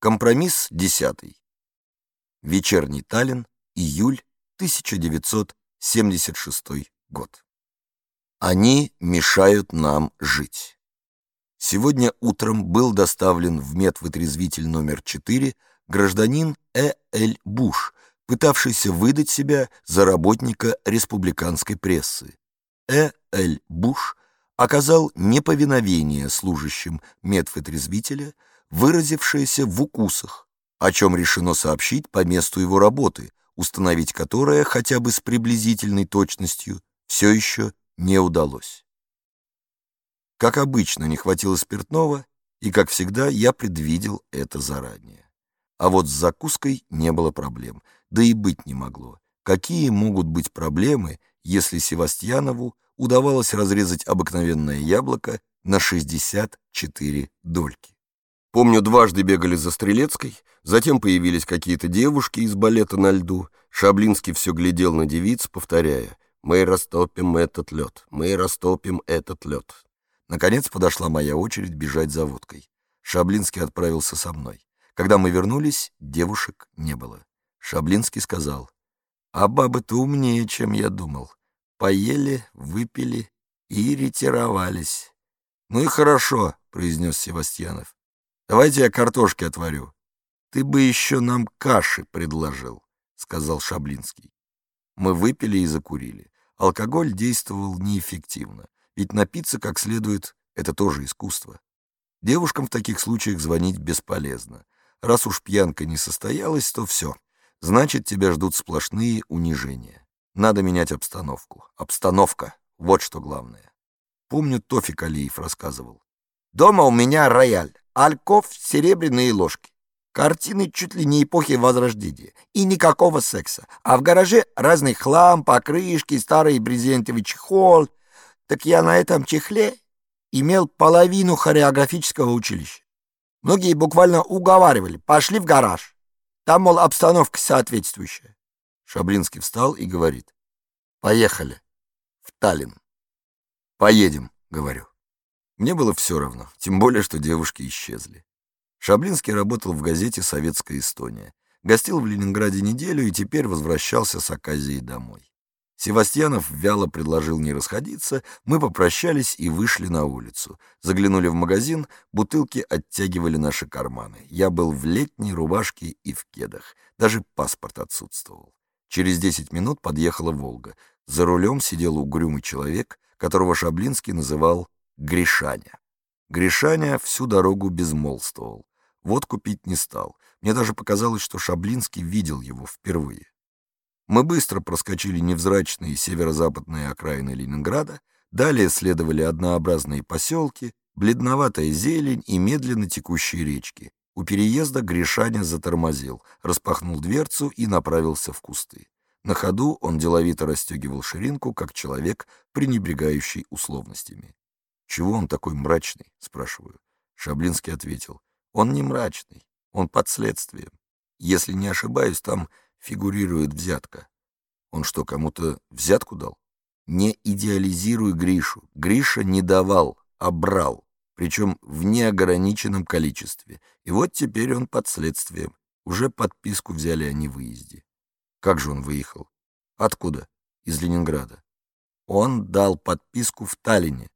Компромисс десятый. Вечерний Таллин, июль 1976 год. Они мешают нам жить. Сегодня утром был доставлен в медвытрезвитель номер 4 гражданин Э. Л. Буш, пытавшийся выдать себя за работника республиканской прессы. Э. Л. Буш оказал неповиновение служащим медвытрезвителя, выразившееся в укусах, о чем решено сообщить по месту его работы, установить которое хотя бы с приблизительной точностью все еще не удалось. Как обычно, не хватило спиртного, и, как всегда, я предвидел это заранее. А вот с закуской не было проблем, да и быть не могло. Какие могут быть проблемы, если Севастьянову удавалось разрезать обыкновенное яблоко на 64 дольки? Помню, дважды бегали за Стрелецкой, затем появились какие-то девушки из балета на льду. Шаблинский все глядел на девиц, повторяя «Мы растопим этот лед, мы растопим этот лед». Наконец подошла моя очередь бежать за водкой. Шаблинский отправился со мной. Когда мы вернулись, девушек не было. Шаблинский сказал, «А бабы-то умнее, чем я думал. Поели, выпили и ретировались». «Ну и хорошо», — произнес Севастьянов. Давайте я картошки отварю. Ты бы еще нам каши предложил, сказал Шаблинский. Мы выпили и закурили. Алкоголь действовал неэффективно, ведь напиться как следует — это тоже искусство. Девушкам в таких случаях звонить бесполезно. Раз уж пьянка не состоялась, то все. Значит, тебя ждут сплошные унижения. Надо менять обстановку. Обстановка — вот что главное. Помню, Тофик Алиев рассказывал. «Дома у меня рояль. Альков, серебряные ложки. Картины чуть ли не эпохи Возрождения. И никакого секса. А в гараже разный хлам, покрышки, старый брезентовый чехол. Так я на этом чехле имел половину хореографического училища. Многие буквально уговаривали, пошли в гараж. Там, мол, обстановка соответствующая. Шаблинский встал и говорит, поехали в Таллин. Поедем, говорю. Мне было все равно, тем более, что девушки исчезли. Шаблинский работал в газете «Советская Эстония». Гостил в Ленинграде неделю и теперь возвращался с Аказией домой. Севастьянов вяло предложил не расходиться, мы попрощались и вышли на улицу. Заглянули в магазин, бутылки оттягивали наши карманы. Я был в летней рубашке и в кедах, даже паспорт отсутствовал. Через десять минут подъехала «Волга». За рулем сидел угрюмый человек, которого Шаблинский называл Гришаня. Гришаня всю дорогу безмолвствовал. Вот купить не стал. Мне даже показалось, что Шаблинский видел его впервые. Мы быстро проскочили невзрачные северо-западные окраины Ленинграда, далее следовали однообразные поселки, бледноватая зелень и медленно текущие речки. У переезда Гришаня затормозил, распахнул дверцу и направился в кусты. На ходу он деловито расстегивал ширинку, как человек, пренебрегающий условностями. «Чего он такой мрачный?» — спрашиваю. Шаблинский ответил. «Он не мрачный, он под следствием. Если не ошибаюсь, там фигурирует взятка. Он что, кому-то взятку дал? Не идеализируй Гришу. Гриша не давал, а брал, причем в неограниченном количестве. И вот теперь он под следствием. Уже подписку взяли о невыезде. Как же он выехал? Откуда? Из Ленинграда. Он дал подписку в Таллине.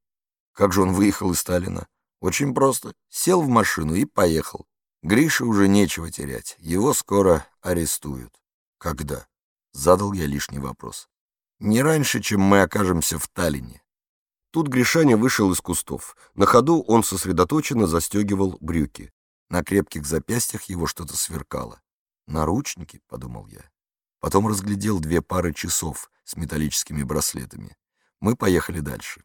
Как же он выехал из Сталина? Очень просто. Сел в машину и поехал. Грише уже нечего терять. Его скоро арестуют. Когда? Задал я лишний вопрос. Не раньше, чем мы окажемся в Таллине. Тут Гришаня вышел из кустов. На ходу он сосредоточенно застегивал брюки. На крепких запястьях его что-то сверкало. «Наручники?» — подумал я. Потом разглядел две пары часов с металлическими браслетами. Мы поехали дальше.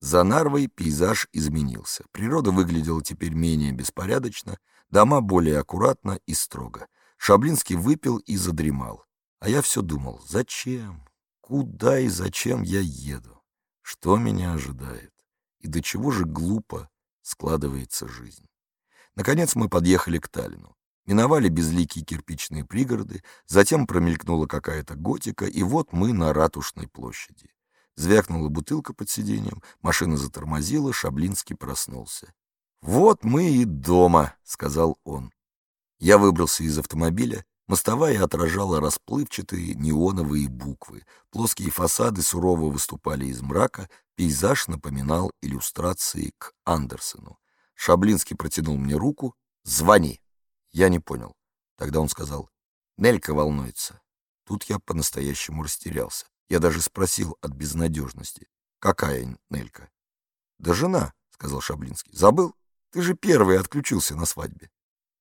За Нарвой пейзаж изменился. Природа выглядела теперь менее беспорядочно, дома более аккуратно и строго. Шаблинский выпил и задремал. А я все думал, зачем, куда и зачем я еду, что меня ожидает, и до чего же глупо складывается жизнь. Наконец мы подъехали к Таллину. Миновали безликие кирпичные пригороды, затем промелькнула какая-то готика, и вот мы на Ратушной площади. Звякнула бутылка под сиденьем, машина затормозила, Шаблинский проснулся. «Вот мы и дома», — сказал он. Я выбрался из автомобиля, мостовая отражала расплывчатые неоновые буквы, плоские фасады сурово выступали из мрака, пейзаж напоминал иллюстрации к Андерсену. Шаблинский протянул мне руку. «Звони!» Я не понял. Тогда он сказал, «Нелька волнуется». Тут я по-настоящему растерялся. Я даже спросил от безнадежности, «Какая Нелька?» «Да жена», — сказал Шаблинский. «Забыл? Ты же первый отключился на свадьбе».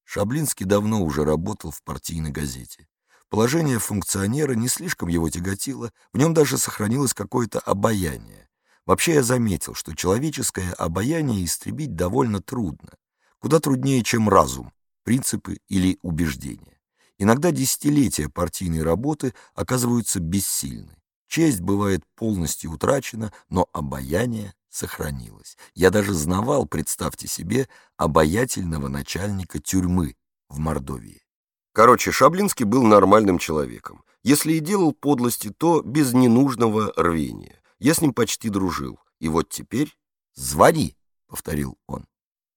Шаблинский давно уже работал в партийной газете. Положение функционера не слишком его тяготило, в нем даже сохранилось какое-то обаяние. Вообще я заметил, что человеческое обаяние истребить довольно трудно, куда труднее, чем разум, принципы или убеждения. Иногда десятилетия партийной работы оказываются бессильны. Честь бывает полностью утрачена, но обаяние сохранилось. Я даже знавал, представьте себе, обаятельного начальника тюрьмы в Мордовии. Короче, Шаблинский был нормальным человеком. Если и делал подлости, то без ненужного рвения. Я с ним почти дружил. И вот теперь «Звони», — повторил он.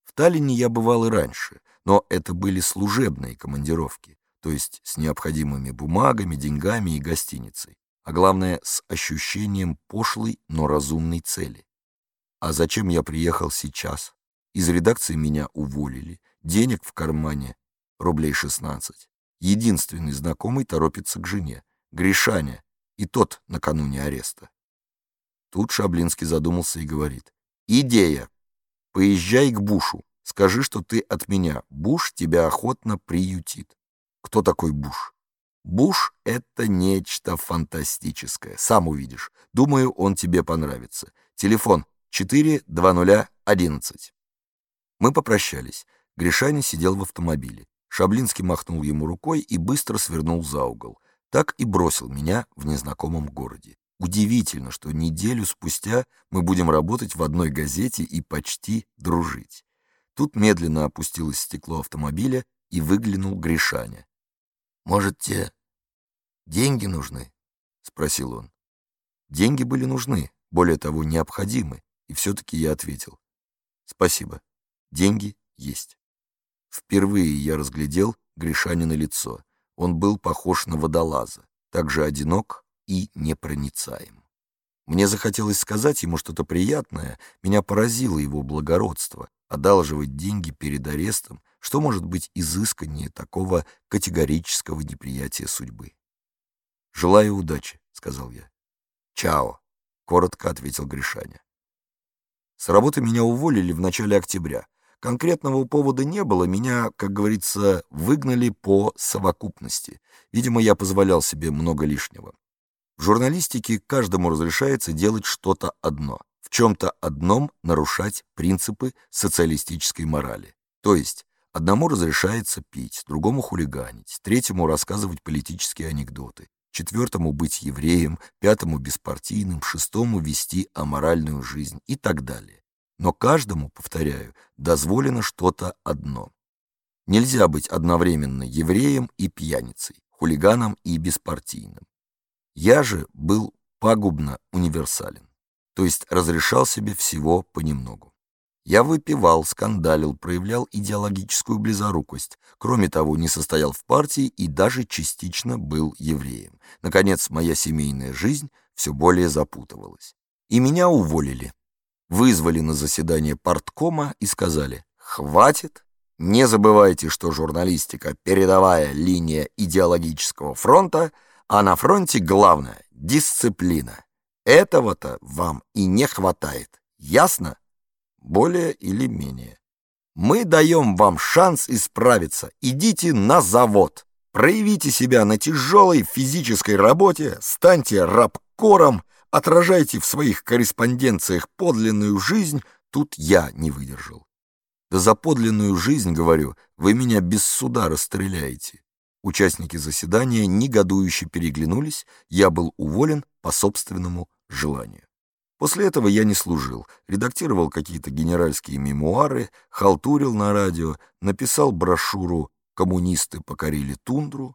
В Таллине я бывал и раньше, но это были служебные командировки, то есть с необходимыми бумагами, деньгами и гостиницей, а главное, с ощущением пошлой, но разумной цели. А зачем я приехал сейчас? Из редакции меня уволили, денег в кармане рублей 16. Единственный знакомый торопится к жене, Гришаня, и тот накануне ареста. Тут Шаблинский задумался и говорит. «Идея. Поезжай к Бушу. Скажи, что ты от меня. Буш тебя охотно приютит». Кто такой Буш? Буш — это нечто фантастическое. Сам увидишь. Думаю, он тебе понравится. Телефон 42011. Мы попрощались. Гришанин сидел в автомобиле. Шаблинский махнул ему рукой и быстро свернул за угол. Так и бросил меня в незнакомом городе. Удивительно, что неделю спустя мы будем работать в одной газете и почти дружить. Тут медленно опустилось стекло автомобиля и выглянул Гришаня. «Может, тебе деньги нужны?» — спросил он. Деньги были нужны, более того, необходимы. И все-таки я ответил. Спасибо. Деньги есть. Впервые я разглядел Гришанина лицо. Он был похож на водолаза, также одинок и непроницаем. Мне захотелось сказать ему что-то приятное, меня поразило его благородство, одалживать деньги перед арестом, что может быть изысканнее такого категорического неприятия судьбы. «Желаю удачи», — сказал я. «Чао», — коротко ответил Гришаня. С работы меня уволили в начале октября. Конкретного повода не было, меня, как говорится, выгнали по совокупности. Видимо, я позволял себе много лишнего. В журналистике каждому разрешается делать что-то одно, в чем-то одном нарушать принципы социалистической морали. То есть, одному разрешается пить, другому хулиганить, третьему рассказывать политические анекдоты, четвертому быть евреем, пятому беспартийным, шестому вести аморальную жизнь и так далее. Но каждому, повторяю, дозволено что-то одно. Нельзя быть одновременно евреем и пьяницей, хулиганом и беспартийным. Я же был пагубно универсален, то есть разрешал себе всего понемногу. Я выпивал, скандалил, проявлял идеологическую близорукость. Кроме того, не состоял в партии и даже частично был евреем. Наконец, моя семейная жизнь все более запутывалась. И меня уволили. Вызвали на заседание парткома и сказали «Хватит, не забывайте, что журналистика — передовая линия идеологического фронта, а на фронте главное — дисциплина. Этого-то вам и не хватает. Ясно?» Более или менее. Мы даем вам шанс исправиться. Идите на завод. Проявите себя на тяжелой физической работе, станьте рабкором, отражайте в своих корреспонденциях подлинную жизнь. Тут я не выдержал. Да за подлинную жизнь, говорю, вы меня без суда расстреляете. Участники заседания негодующе переглянулись, я был уволен по собственному желанию. После этого я не служил, редактировал какие-то генеральские мемуары, халтурил на радио, написал брошюру «Коммунисты покорили тундру»,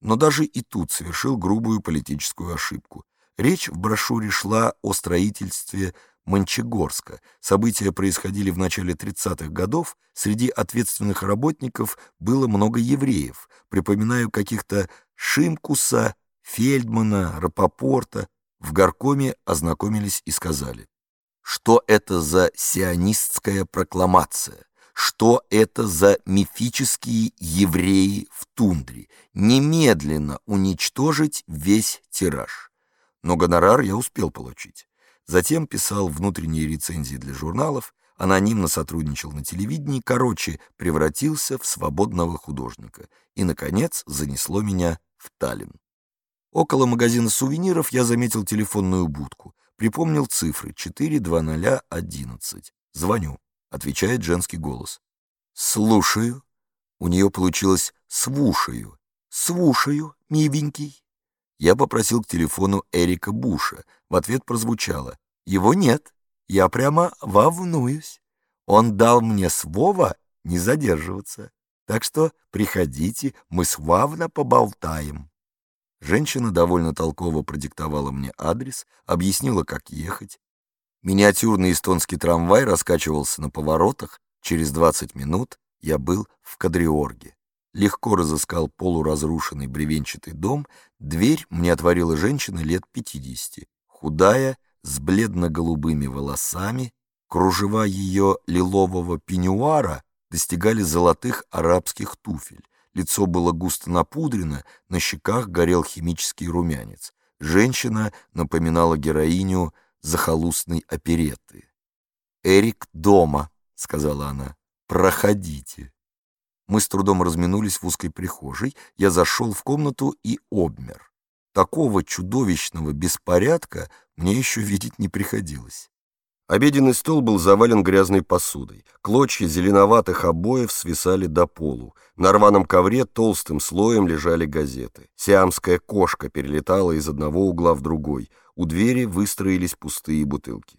но даже и тут совершил грубую политическую ошибку. Речь в брошюре шла о строительстве Мончегорска. События происходили в начале 30-х годов. Среди ответственных работников было много евреев. Припоминаю каких-то Шимкуса, Фельдмана, Рапопорта. В горкоме ознакомились и сказали, что это за сионистская прокламация, что это за мифические евреи в тундре, немедленно уничтожить весь тираж. Но гонорар я успел получить. Затем писал внутренние рецензии для журналов, анонимно сотрудничал на телевидении, короче, превратился в свободного художника. И, наконец, занесло меня в Таллин. Около магазина сувениров я заметил телефонную будку. Припомнил цифры 42011. Звоню. Отвечает женский голос. «Слушаю». У нее получилось «свушаю». «Свушаю, миленький». Я попросил к телефону Эрика Буша. В ответ прозвучало «Его нет, я прямо волнуюсь. Он дал мне слово не задерживаться. Так что приходите, мы славно поболтаем». Женщина довольно толково продиктовала мне адрес, объяснила, как ехать. Миниатюрный эстонский трамвай раскачивался на поворотах. Через 20 минут я был в Кадриорге. Легко разыскал полуразрушенный бревенчатый дом. Дверь мне отворила женщина лет 50, худая, с бледно-голубыми волосами. Кружева ее лилового пеньюара достигали золотых арабских туфель. Лицо было густо напудрено, на щеках горел химический румянец. Женщина напоминала героиню захолустной оперетты. «Эрик дома», — сказала она, — «проходите». Мы с трудом разминулись в узкой прихожей, я зашел в комнату и обмер. Такого чудовищного беспорядка мне еще видеть не приходилось. Обеденный стол был завален грязной посудой. Клочья зеленоватых обоев свисали до полу. На рваном ковре толстым слоем лежали газеты. Сиамская кошка перелетала из одного угла в другой. У двери выстроились пустые бутылки.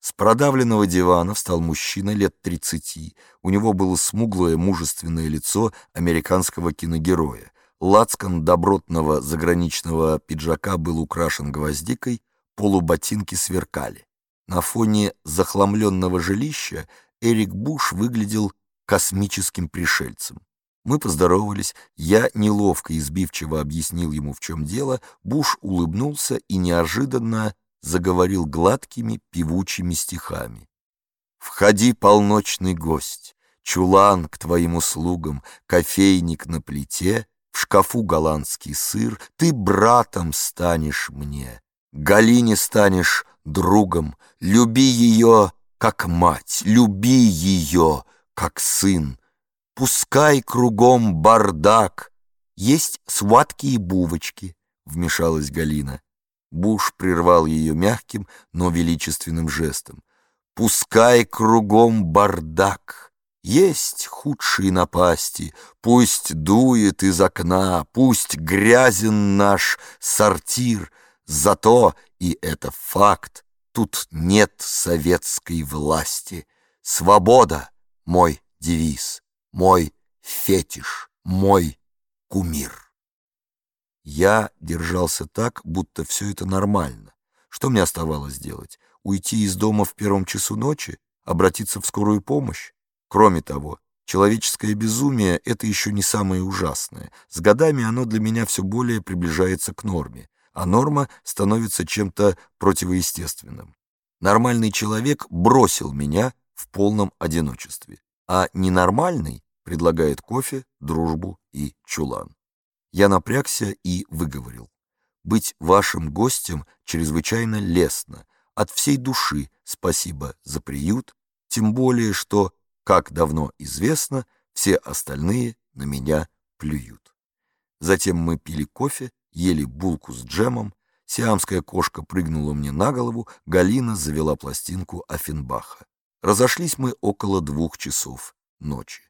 С продавленного дивана встал мужчина лет тридцати. У него было смуглое мужественное лицо американского киногероя. Лацкан добротного заграничного пиджака был украшен гвоздикой, полуботинки сверкали. На фоне захламленного жилища Эрик Буш выглядел космическим пришельцем. Мы поздоровались, я неловко и сбивчиво объяснил ему, в чем дело, Буш улыбнулся и неожиданно заговорил гладкими певучими стихами. «Входи, полночный гость, чулан к твоим услугам, кофейник на плите, в шкафу голландский сыр, ты братом станешь мне, Галине станешь другом, люби ее, как мать, люби ее, как сын. Пускай кругом бардак, есть сладкие бувочки, вмешалась Галина. Буш прервал ее мягким, но величественным жестом. Пускай кругом бардак, есть худшие напасти, Пусть дует из окна, пусть грязен наш сортир, Зато, и это факт, тут нет советской власти. Свобода — мой девиз, мой фетиш, мой кумир. Я держался так, будто все это нормально. Что мне оставалось делать? Уйти из дома в первом часу ночи? Обратиться в скорую помощь? Кроме того, человеческое безумие — это еще не самое ужасное. С годами оно для меня все более приближается к норме а норма становится чем-то противоестественным. Нормальный человек бросил меня в полном одиночестве, а ненормальный предлагает кофе, дружбу и чулан. Я напрягся и выговорил. Быть вашим гостем чрезвычайно лестно. От всей души спасибо за приют, тем более, что, как давно известно, все остальные на меня плюют. Затем мы пили кофе, ели булку с джемом, сиамская кошка прыгнула мне на голову, Галина завела пластинку Афинбаха. Разошлись мы около двух часов ночи.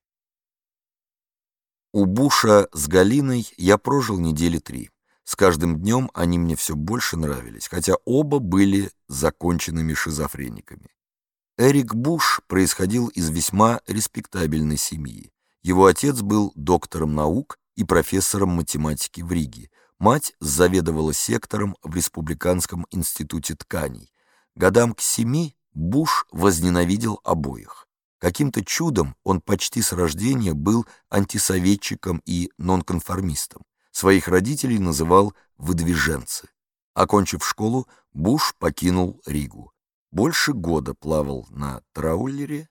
У Буша с Галиной я прожил недели три. С каждым днем они мне все больше нравились, хотя оба были законченными шизофрениками. Эрик Буш происходил из весьма респектабельной семьи. Его отец был доктором наук и профессором математики в Риге, Мать заведовала сектором в Республиканском институте тканей. Годам к семи Буш возненавидел обоих. Каким-то чудом он почти с рождения был антисоветчиком и нонконформистом. Своих родителей называл «выдвиженцы». Окончив школу, Буш покинул Ригу. Больше года плавал на траулере,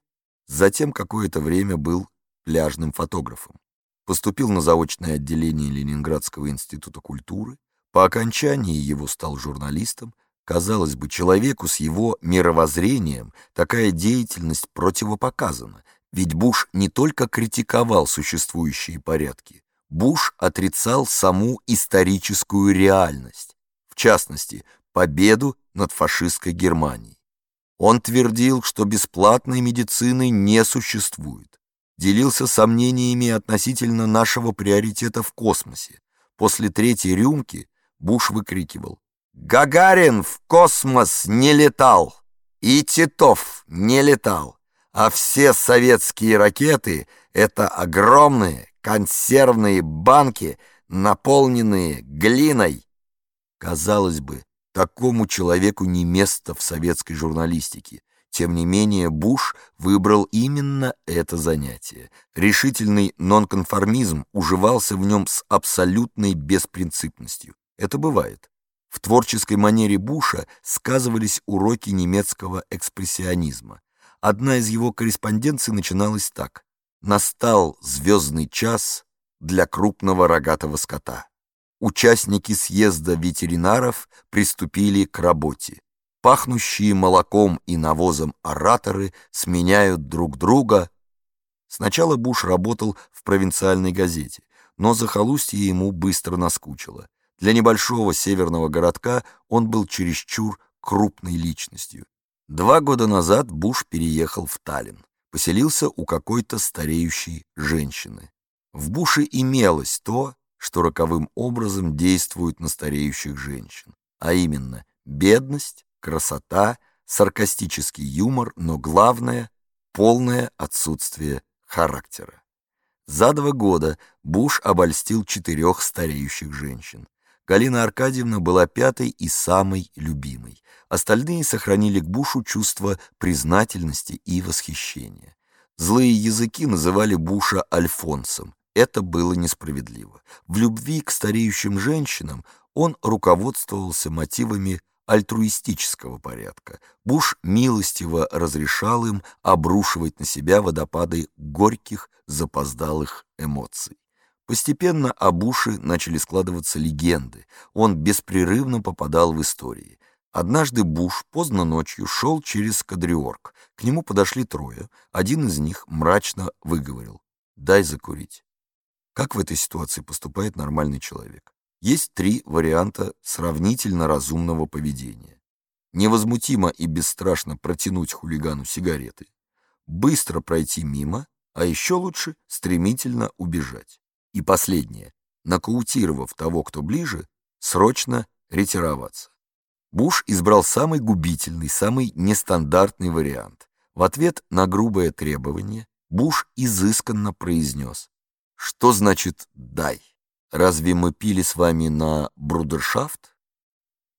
затем какое-то время был пляжным фотографом. Поступил на заочное отделение Ленинградского института культуры. По окончании его стал журналистом. Казалось бы, человеку с его мировоззрением такая деятельность противопоказана, ведь Буш не только критиковал существующие порядки, Буш отрицал саму историческую реальность, в частности, победу над фашистской Германией. Он твердил, что бесплатной медицины не существует. Делился сомнениями относительно нашего приоритета в космосе. После третьей рюмки Буш выкрикивал «Гагарин в космос не летал, и Титов не летал, а все советские ракеты — это огромные консервные банки, наполненные глиной». Казалось бы, Такому человеку не место в советской журналистике. Тем не менее, Буш выбрал именно это занятие. Решительный нонконформизм уживался в нем с абсолютной беспринципностью. Это бывает. В творческой манере Буша сказывались уроки немецкого экспрессионизма. Одна из его корреспонденций начиналась так. «Настал звездный час для крупного рогатого скота» участники съезда ветеринаров приступили к работе. Пахнущие молоком и навозом ораторы сменяют друг друга. Сначала Буш работал в провинциальной газете, но захолустье ему быстро наскучило. Для небольшого северного городка он был чересчур крупной личностью. Два года назад Буш переехал в Таллин, поселился у какой-то стареющей женщины. В Буше имелось то, что роковым образом действует на стареющих женщин, а именно бедность, красота, саркастический юмор, но главное — полное отсутствие характера. За два года Буш обольстил четырех стареющих женщин. Галина Аркадьевна была пятой и самой любимой. Остальные сохранили к Бушу чувство признательности и восхищения. Злые языки называли Буша Альфонсом, это было несправедливо. В любви к стареющим женщинам он руководствовался мотивами альтруистического порядка. Буш милостиво разрешал им обрушивать на себя водопады горьких, запоздалых эмоций. Постепенно о Буше начали складываться легенды. Он беспрерывно попадал в истории. Однажды Буш поздно ночью шел через Кадриорг. К нему подошли трое. Один из них мрачно выговорил «Дай закурить». Как в этой ситуации поступает нормальный человек? Есть три варианта сравнительно разумного поведения. Невозмутимо и бесстрашно протянуть хулигану сигареты, быстро пройти мимо, а еще лучше стремительно убежать. И последнее, нокаутировав того, кто ближе, срочно ретироваться. Буш избрал самый губительный, самый нестандартный вариант. В ответ на грубое требование Буш изысканно произнес что значит «дай»? Разве мы пили с вами на брудершафт?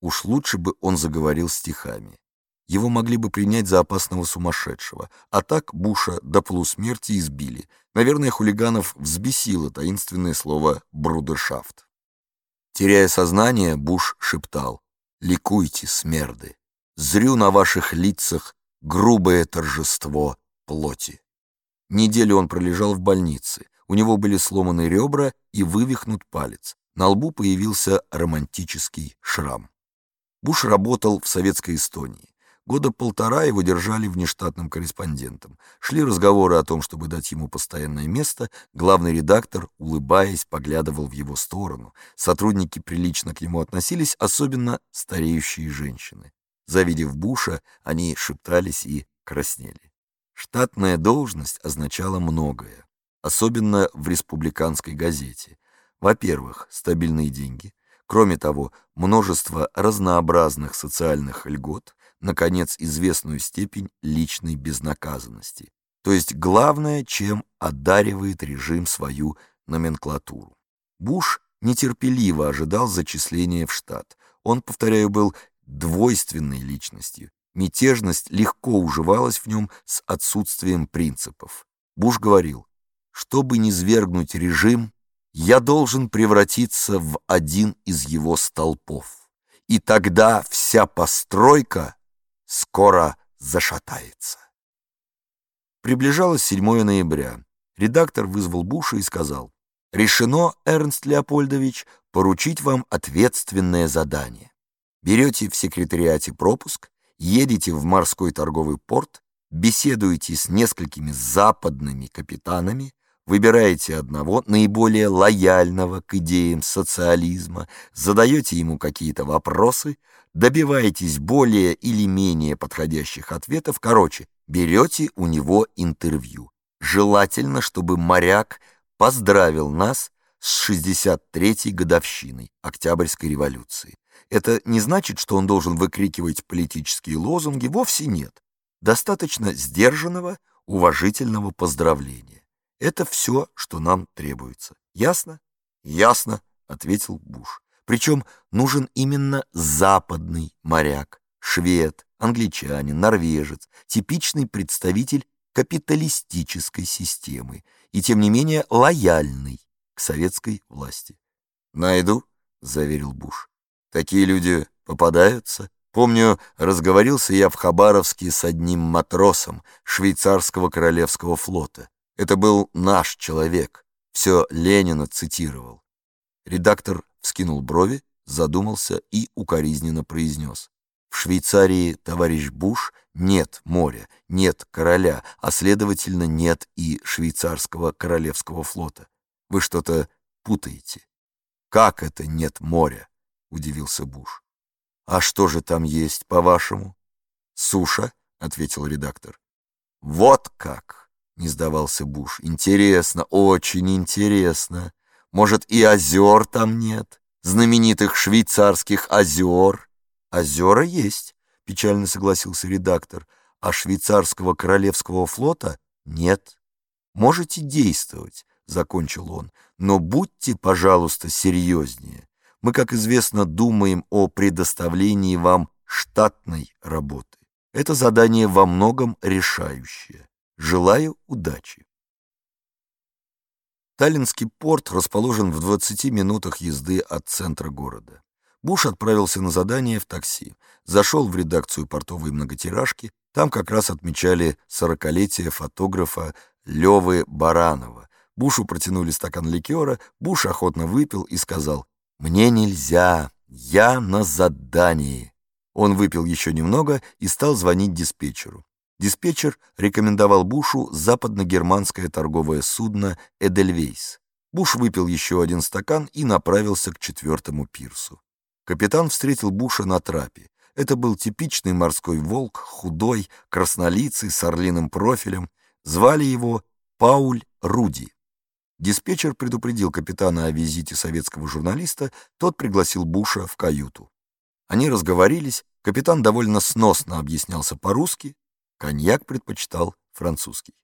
Уж лучше бы он заговорил стихами. Его могли бы принять за опасного сумасшедшего, а так Буша до полусмерти избили. Наверное, хулиганов взбесило таинственное слово «брудершафт». Теряя сознание, Буш шептал «Ликуйте, смерды! Зрю на ваших лицах грубое торжество плоти». Неделю он пролежал в больнице, у него были сломаны ребра и вывихнут палец. На лбу появился романтический шрам. Буш работал в советской Эстонии. Года полтора его держали внештатным корреспондентом. Шли разговоры о том, чтобы дать ему постоянное место. Главный редактор, улыбаясь, поглядывал в его сторону. Сотрудники прилично к нему относились, особенно стареющие женщины. Завидев Буша, они шептались и краснели. Штатная должность означала многое особенно в республиканской газете. Во-первых, стабильные деньги. Кроме того, множество разнообразных социальных льгот, наконец, известную степень личной безнаказанности. То есть главное, чем одаривает режим свою номенклатуру. Буш нетерпеливо ожидал зачисления в штат. Он, повторяю, был двойственной личностью. Мятежность легко уживалась в нем с отсутствием принципов. Буш говорил, чтобы не свергнуть режим, я должен превратиться в один из его столпов. И тогда вся постройка скоро зашатается. Приближалось 7 ноября. Редактор вызвал Буша и сказал, «Решено, Эрнст Леопольдович, поручить вам ответственное задание. Берете в секретариате пропуск, едете в морской торговый порт, беседуете с несколькими западными капитанами, выбираете одного, наиболее лояльного к идеям социализма, задаете ему какие-то вопросы, добиваетесь более или менее подходящих ответов, короче, берете у него интервью. Желательно, чтобы моряк поздравил нас с 63-й годовщиной Октябрьской революции. Это не значит, что он должен выкрикивать политические лозунги, вовсе нет. Достаточно сдержанного, уважительного поздравления. Это все, что нам требуется. Ясно? Ясно, ответил Буш. Причем нужен именно западный моряк, швед, англичанин, норвежец, типичный представитель капиталистической системы и, тем не менее, лояльный к советской власти. «Найду», — заверил Буш. «Такие люди попадаются. Помню, разговорился я в Хабаровске с одним матросом швейцарского королевского флота. Это был наш человек. Все Ленина цитировал. Редактор вскинул брови, задумался и укоризненно произнес. В Швейцарии, товарищ Буш, нет моря, нет короля, а следовательно нет и швейцарского королевского флота. Вы что-то путаете. Как это нет моря? Удивился Буш. А что же там есть, по-вашему? Суша, ответил редактор. Вот как! Не сдавался Буш. Интересно, очень интересно. Может, и озер там нет? Знаменитых швейцарских озер? Озера есть, печально согласился редактор. А швейцарского королевского флота нет. Можете действовать, закончил он, но будьте, пожалуйста, серьезнее. Мы, как известно, думаем о предоставлении вам штатной работы. Это задание во многом решающее. Желаю удачи. Таллинский порт расположен в 20 минутах езды от центра города. Буш отправился на задание в такси, зашел в редакцию портовой многотиражки, там как раз отмечали сорокалетие фотографа Левы Баранова. Бушу протянули стакан ликера, Буш охотно выпил и сказал «Мне нельзя, я на задании». Он выпил еще немного и стал звонить диспетчеру. Диспетчер рекомендовал Бушу западно-германское торговое судно «Эдельвейс». Буш выпил еще один стакан и направился к четвертому пирсу. Капитан встретил Буша на трапе. Это был типичный морской волк, худой, краснолицый, с орлиным профилем. Звали его Пауль Руди. Диспетчер предупредил капитана о визите советского журналиста, тот пригласил Буша в каюту. Они разговорились, капитан довольно сносно объяснялся по-русски, Коньяк предпочитал французский.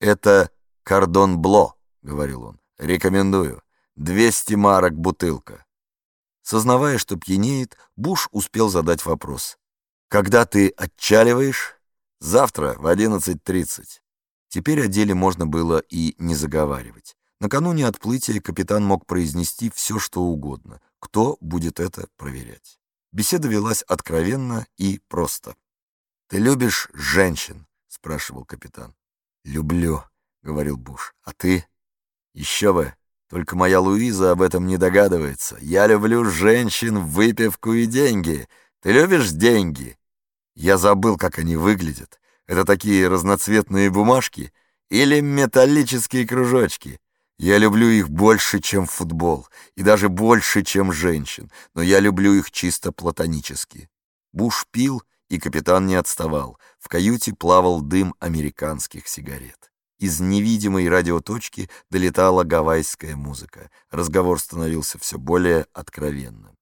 «Это кордон Бло», — говорил он. «Рекомендую. Двести марок бутылка». Сознавая, что пьянеет, Буш успел задать вопрос. «Когда ты отчаливаешь?» «Завтра в 11.30». Теперь о деле можно было и не заговаривать. Накануне отплытия капитан мог произнести все, что угодно. Кто будет это проверять? Беседа велась откровенно и просто. «Ты любишь женщин?» — спрашивал капитан. «Люблю», — говорил Буш. «А ты?» «Еще бы. Только моя Луиза об этом не догадывается. Я люблю женщин, выпивку и деньги. Ты любишь деньги?» Я забыл, как они выглядят. Это такие разноцветные бумажки или металлические кружочки. Я люблю их больше, чем футбол, и даже больше, чем женщин, но я люблю их чисто платонически. Буш пил и капитан не отставал. В каюте плавал дым американских сигарет. Из невидимой радиоточки долетала гавайская музыка. Разговор становился все более откровенным.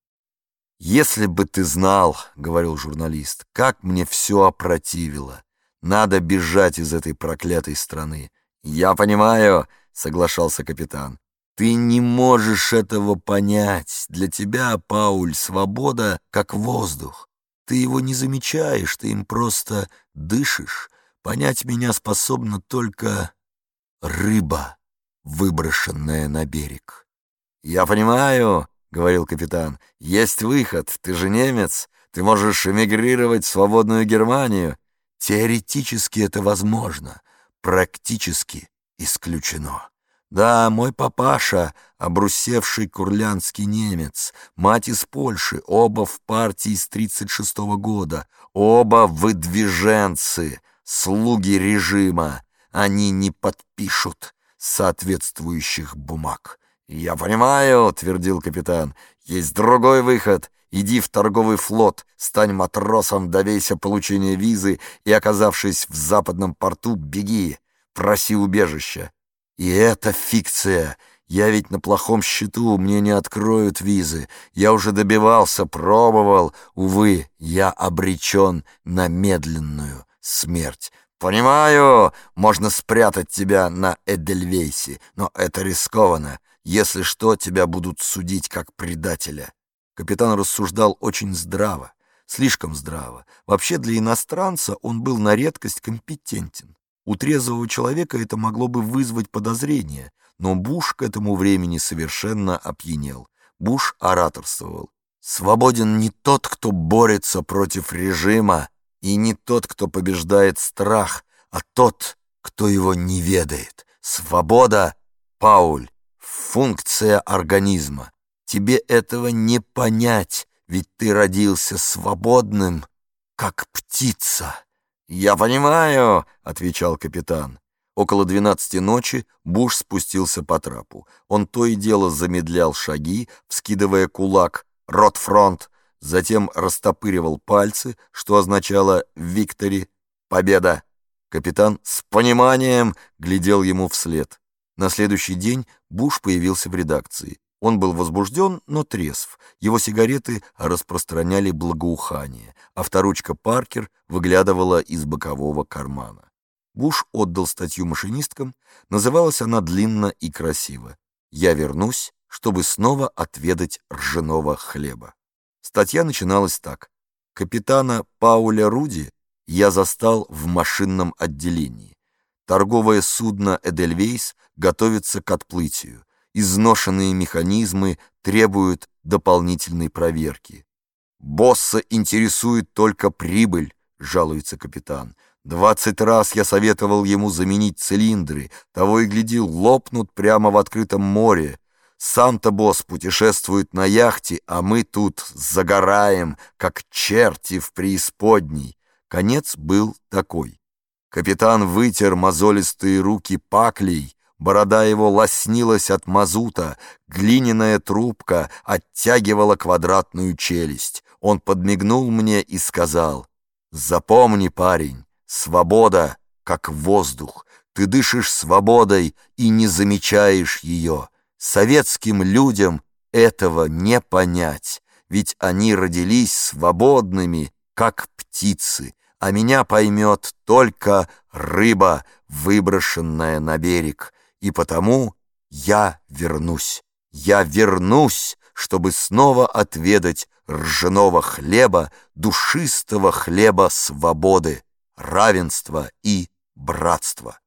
«Если бы ты знал, — говорил журналист, — как мне все опротивило. Надо бежать из этой проклятой страны. Я понимаю, — соглашался капитан. Ты не можешь этого понять. Для тебя, Пауль, свобода как воздух. Ты его не замечаешь, ты им просто дышишь. Понять меня способна только рыба, выброшенная на берег. «Я понимаю», — говорил капитан, — «есть выход, ты же немец, ты можешь эмигрировать в свободную Германию». Теоретически это возможно, практически исключено. Да, мой папаша, обрусевший курлянский немец, мать из Польши, оба в партии с 36-го года, оба выдвиженцы, слуги режима, они не подпишут соответствующих бумаг. «Я понимаю», — твердил капитан, — «есть другой выход. Иди в торговый флот, стань матросом, добейся получения визы и, оказавшись в западном порту, беги, проси убежища. И это фикция. Я ведь на плохом счету, мне не откроют визы. Я уже добивался, пробовал. Увы, я обречен на медленную смерть. Понимаю, можно спрятать тебя на Эдельвейсе, но это рискованно. Если что, тебя будут судить как предателя. Капитан рассуждал очень здраво, слишком здраво. Вообще для иностранца он был на редкость компетентен. У трезвого человека это могло бы вызвать подозрение, но Буш к этому времени совершенно опьянел. Буш ораторствовал. «Свободен не тот, кто борется против режима, и не тот, кто побеждает страх, а тот, кто его не ведает. Свобода, Пауль, функция организма. Тебе этого не понять, ведь ты родился свободным, как птица». «Я понимаю», — отвечал капитан. Около двенадцати ночи Буш спустился по трапу. Он то и дело замедлял шаги, вскидывая кулак «Ротфронт», затем растопыривал пальцы, что означало «Виктори», «Победа». Капитан с пониманием глядел ему вслед. На следующий день Буш появился в редакции. Он был возбужден, но трезв. Его сигареты распространяли благоухание, а вторучка Паркер выглядывала из бокового кармана. Буш отдал статью машинисткам, называлась она длинно и красиво. «Я вернусь, чтобы снова отведать ржаного хлеба». Статья начиналась так. «Капитана Пауля Руди я застал в машинном отделении. Торговое судно «Эдельвейс» готовится к отплытию изношенные механизмы требуют дополнительной проверки. «Босса интересует только прибыль», — жалуется капитан. «Двадцать раз я советовал ему заменить цилиндры, того и глядел, лопнут прямо в открытом море. Сам-то босс путешествует на яхте, а мы тут загораем, как черти в преисподней». Конец был такой. Капитан вытер мозолистые руки паклей, Борода его лоснилась от мазута, глиняная трубка оттягивала квадратную челюсть. Он подмигнул мне и сказал, «Запомни, парень, свобода, как воздух. Ты дышишь свободой и не замечаешь ее. Советским людям этого не понять, ведь они родились свободными, как птицы, а меня поймет только рыба, выброшенная на берег» и потому я вернусь. Я вернусь, чтобы снова отведать ржаного хлеба, душистого хлеба свободы, равенства и братства.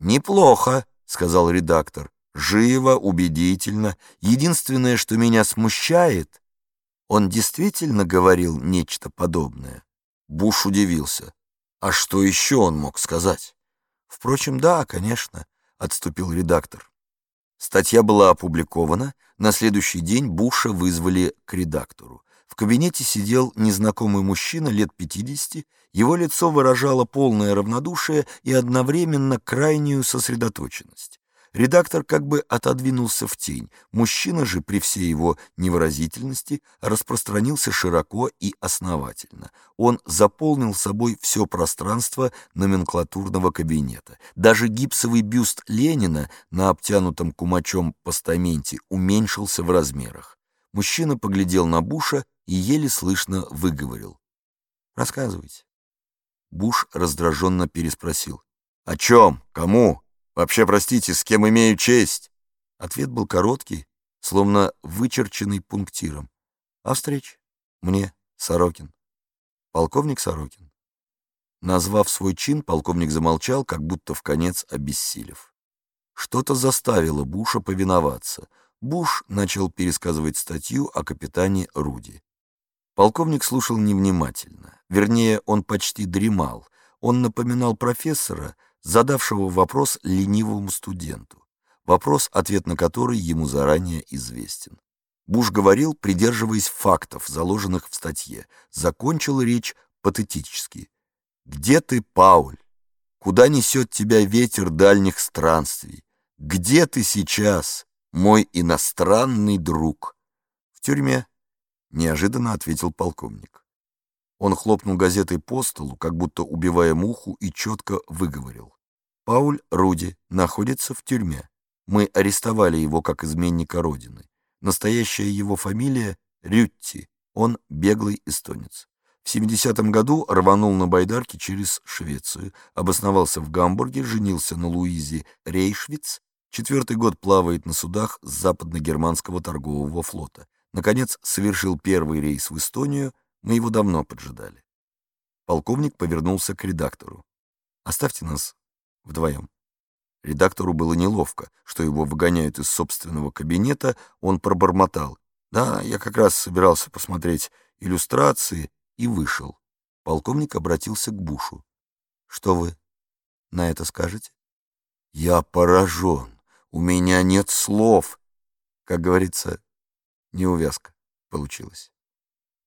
«Неплохо», — сказал редактор, — «живо, убедительно. Единственное, что меня смущает...» Он действительно говорил нечто подобное. Буш удивился. А что еще он мог сказать? Впрочем, да, конечно отступил редактор. Статья была опубликована, на следующий день Буша вызвали к редактору. В кабинете сидел незнакомый мужчина лет 50, его лицо выражало полное равнодушие и одновременно крайнюю сосредоточенность. Редактор как бы отодвинулся в тень. Мужчина же, при всей его невыразительности, распространился широко и основательно. Он заполнил собой все пространство номенклатурного кабинета. Даже гипсовый бюст Ленина на обтянутом кумачом постаменте уменьшился в размерах. Мужчина поглядел на Буша и еле слышно выговорил. «Рассказывайте». Буш раздраженно переспросил. «О чем? Кому?» Вообще, простите, с кем имею честь?» Ответ был короткий, словно вычерченный пунктиром. «А встреч? Мне, Сорокин». Полковник Сорокин. Назвав свой чин, полковник замолчал, как будто в конец обессилев. Что-то заставило Буша повиноваться. Буш начал пересказывать статью о капитане Руди. Полковник слушал невнимательно. Вернее, он почти дремал. Он напоминал профессора, задавшего вопрос ленивому студенту. Вопрос, ответ на который ему заранее известен. Буш говорил, придерживаясь фактов, заложенных в статье. Закончил речь патетически. «Где ты, Пауль? Куда несет тебя ветер дальних странствий? Где ты сейчас, мой иностранный друг?» «В тюрьме», — неожиданно ответил полковник. Он хлопнул газетой по столу, как будто убивая муху, и четко выговорил. «Пауль Руди находится в тюрьме. Мы арестовали его как изменника Родины. Настоящая его фамилия — Рютти, он беглый эстонец. В 70-м году рванул на байдарке через Швецию, обосновался в Гамбурге, женился на Луизе Рейшвиц, четвертый год плавает на судах с западно-германского торгового флота. Наконец, совершил первый рейс в Эстонию, мы его давно поджидали. Полковник повернулся к редактору. «Оставьте нас вдвоем». Редактору было неловко, что его выгоняют из собственного кабинета, он пробормотал. «Да, я как раз собирался посмотреть иллюстрации» и вышел. Полковник обратился к Бушу. «Что вы на это скажете?» «Я поражен. У меня нет слов». Как говорится, неувязка получилась.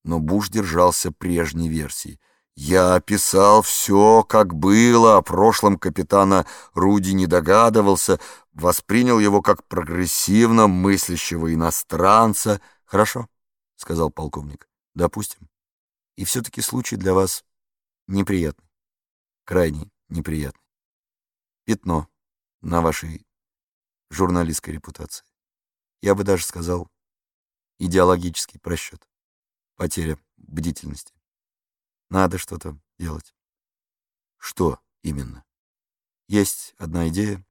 Но Буш держался прежней версии — я описал все, как было, о прошлом капитана Руди не догадывался, воспринял его как прогрессивно мыслящего иностранца. «Хорошо», — сказал полковник, — «допустим. И все-таки случай для вас неприятный, крайне неприятный. Пятно на вашей журналистской репутации. Я бы даже сказал, идеологический просчет, потеря бдительности. Надо что-то делать. Что именно? Есть одна идея.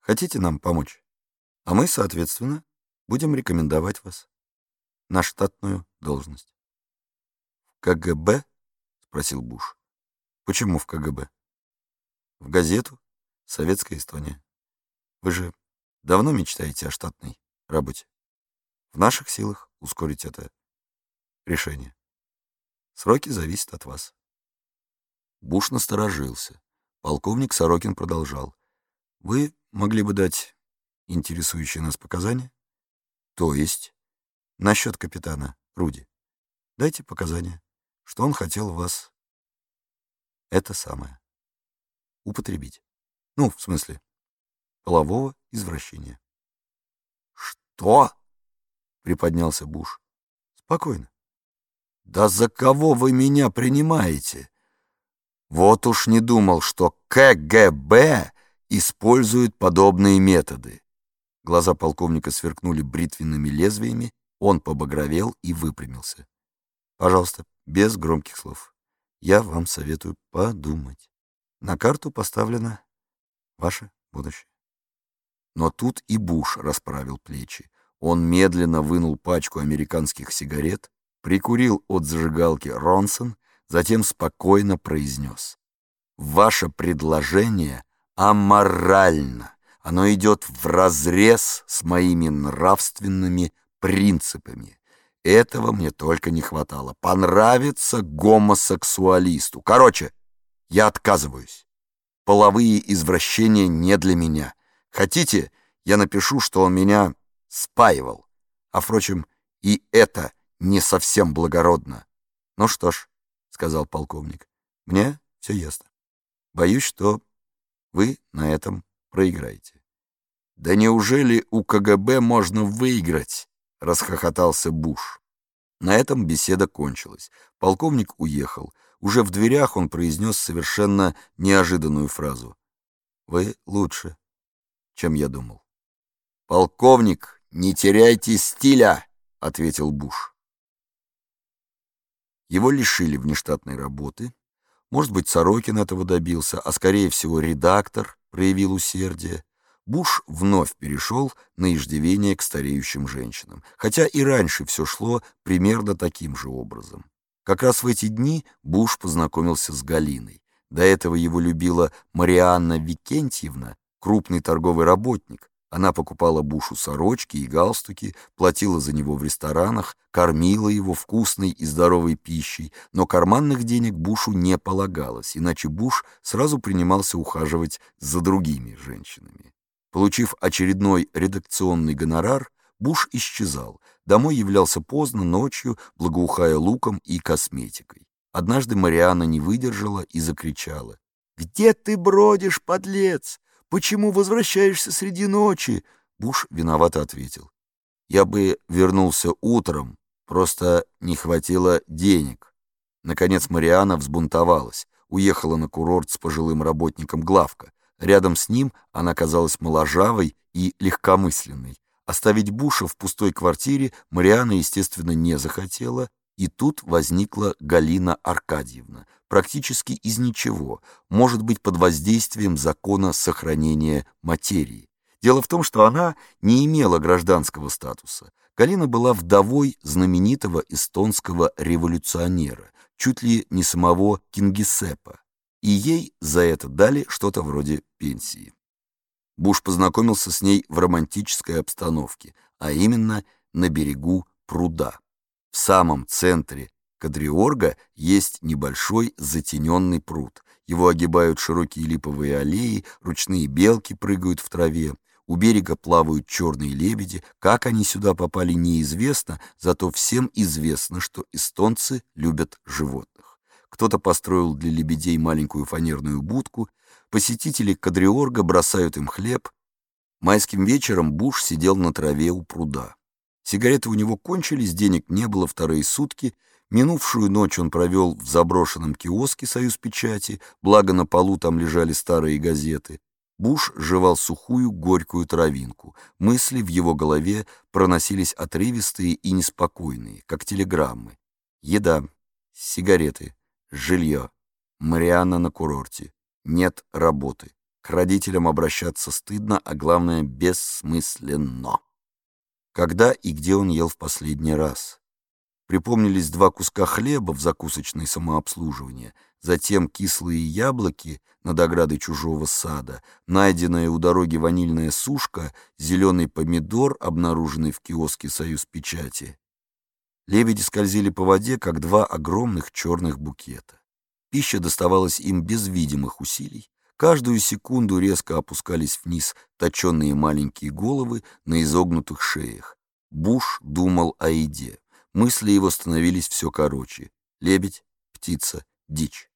Хотите нам помочь? А мы, соответственно, будем рекомендовать вас на штатную должность. В КГБ? Спросил Буш. Почему в КГБ? В газету «Советская Эстония». Вы же давно мечтаете о штатной работе. В наших силах ускорить это решение. Сроки зависят от вас. Буш насторожился. Полковник Сорокин продолжал. Вы могли бы дать интересующие нас показания? То есть? Насчет капитана Руди. Дайте показания, что он хотел вас это самое употребить. Ну, в смысле, полового извращения. «Что?» — приподнялся Буш. «Спокойно. «Да за кого вы меня принимаете?» Вот уж не думал, что КГБ использует подобные методы. Глаза полковника сверкнули бритвенными лезвиями, он побагровел и выпрямился. «Пожалуйста, без громких слов. Я вам советую подумать. На карту поставлено ваше будущее». Но тут и Буш расправил плечи. Он медленно вынул пачку американских сигарет, прикурил от зажигалки Ронсон, затем спокойно произнес. «Ваше предложение аморально. Оно идет вразрез с моими нравственными принципами. Этого мне только не хватало. Понравится гомосексуалисту. Короче, я отказываюсь. Половые извращения не для меня. Хотите, я напишу, что он меня спаивал. А, впрочем, и это не совсем благородно. Ну что ж, — сказал полковник, — мне все ясно. Боюсь, что вы на этом проиграете. Да неужели у КГБ можно выиграть? — расхохотался Буш. На этом беседа кончилась. Полковник уехал. Уже в дверях он произнес совершенно неожиданную фразу. «Вы лучше, чем я думал». «Полковник, не теряйте стиля!» — ответил Буш. Его лишили внештатной работы. Может быть, Сорокин этого добился, а, скорее всего, редактор проявил усердие. Буш вновь перешел на иждивение к стареющим женщинам, хотя и раньше все шло примерно таким же образом. Как раз в эти дни Буш познакомился с Галиной. До этого его любила Марианна Викентьевна, крупный торговый работник. Она покупала Бушу сорочки и галстуки, платила за него в ресторанах, кормила его вкусной и здоровой пищей, но карманных денег Бушу не полагалось, иначе Буш сразу принимался ухаживать за другими женщинами. Получив очередной редакционный гонорар, Буш исчезал. Домой являлся поздно, ночью, благоухая луком и косметикой. Однажды Мариана не выдержала и закричала. «Где ты бродишь, подлец? Почему возвращаешься среди ночи?» Буш виновато ответил. «Я бы вернулся утром, просто не хватило денег». Наконец Мариана взбунтовалась, уехала на курорт с пожилым работником главка. Рядом с ним она казалась моложавой и легкомысленной. Оставить Буша в пустой квартире Мариана, естественно, не захотела, и тут возникла Галина Аркадьевна, практически из ничего, может быть, под воздействием закона сохранения материи. Дело в том, что она не имела гражданского статуса. Галина была вдовой знаменитого эстонского революционера, чуть ли не самого Кингисеппа, и ей за это дали что-то вроде пенсии. Буш познакомился с ней в романтической обстановке, а именно на берегу пруда. В самом центре Кадриорга есть небольшой затененный пруд. Его огибают широкие липовые аллеи, ручные белки прыгают в траве. У берега плавают черные лебеди. Как они сюда попали, неизвестно, зато всем известно, что эстонцы любят животных. Кто-то построил для лебедей маленькую фанерную будку, Посетители Кадриорга бросают им хлеб. Майским вечером Буш сидел на траве у пруда. Сигареты у него кончились, денег не было вторые сутки. Минувшую ночь он провел в заброшенном киоске «Союз печати», благо на полу там лежали старые газеты. Буш жевал сухую, горькую травинку. Мысли в его голове проносились отрывистые и неспокойные, как телеграммы. Еда, сигареты, жилье, Марианна на курорте, нет работы. К родителям обращаться стыдно, а главное, бессмысленно. Когда и где он ел в последний раз? Припомнились два куска хлеба в закусочной самообслуживания, затем кислые яблоки над оградой чужого сада, найденная у дороги ванильная сушка, зеленый помидор, обнаруженный в киоске «Союз печати». Лебеди скользили по воде, как два огромных черных букета. Пища доставалась им без видимых усилий. Каждую секунду резко опускались вниз точенные маленькие головы на изогнутых шеях. Буш думал о еде. Мысли его становились все короче. Лебедь, птица, дичь.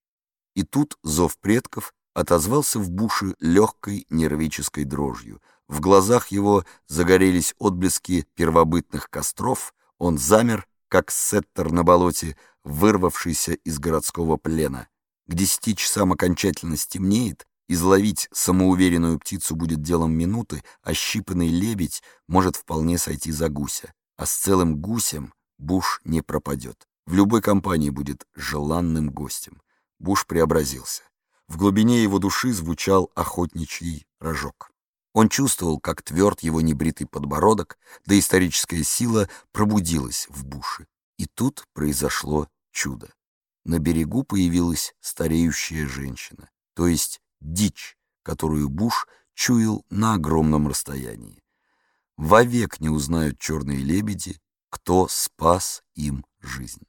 И тут зов предков отозвался в Буше легкой нервической дрожью. В глазах его загорелись отблески первобытных костров. Он замер, как сеттер на болоте, вырвавшийся из городского плена. К десяти часам окончательно стемнеет, изловить самоуверенную птицу будет делом минуты, а щипанный лебедь может вполне сойти за гуся. А с целым гусем Буш не пропадет. В любой компании будет желанным гостем. Буш преобразился. В глубине его души звучал охотничий рожок. Он чувствовал, как тверд его небритый подбородок, да историческая сила пробудилась в Буше. И тут произошло чудо. На берегу появилась стареющая женщина, то есть дичь, которую Буш чуял на огромном расстоянии. Вовек не узнают черные лебеди, кто спас им жизнь.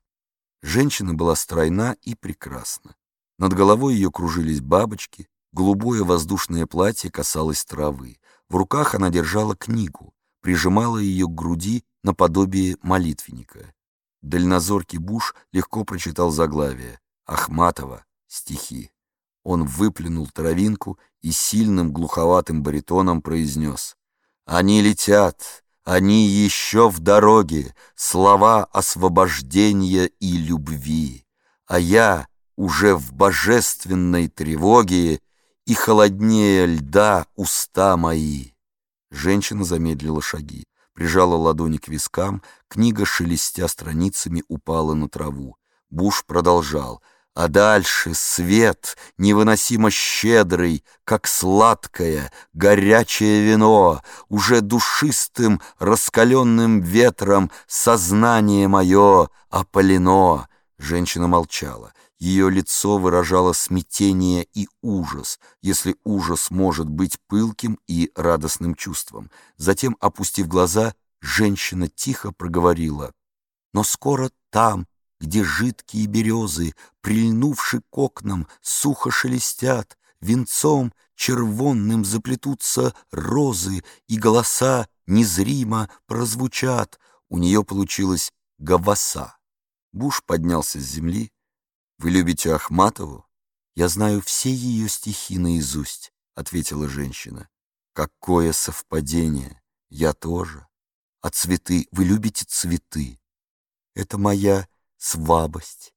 Женщина была стройна и прекрасна. Над головой ее кружились бабочки, голубое воздушное платье касалось травы. В руках она держала книгу, прижимала ее к груди наподобие молитвенника. Дальнозоркий Буш легко прочитал заглавие «Ахматова. Стихи». Он выплюнул травинку и сильным глуховатым баритоном произнес «Они летят, они еще в дороге, слова освобождения и любви, а я уже в божественной тревоге и холоднее льда уста мои». Женщина замедлила шаги прижала ладони к вискам, книга, шелестя страницами, упала на траву. Буш продолжал. А дальше свет, невыносимо щедрый, как сладкое, горячее вино, уже душистым, раскаленным ветром сознание мое опалено. Женщина молчала. Ее лицо выражало смятение и ужас, если ужас может быть пылким и радостным чувством. Затем, опустив глаза, женщина тихо проговорила. «Но скоро там, где жидкие березы, прильнувши к окнам, сухо шелестят, венцом червонным заплетутся розы, и голоса незримо прозвучат. У нее получилось «гаваса». Буш поднялся с земли. «Вы любите Ахматову?» «Я знаю все ее стихи наизусть», — ответила женщина. «Какое совпадение! Я тоже. А цветы? Вы любите цветы? Это моя свабость.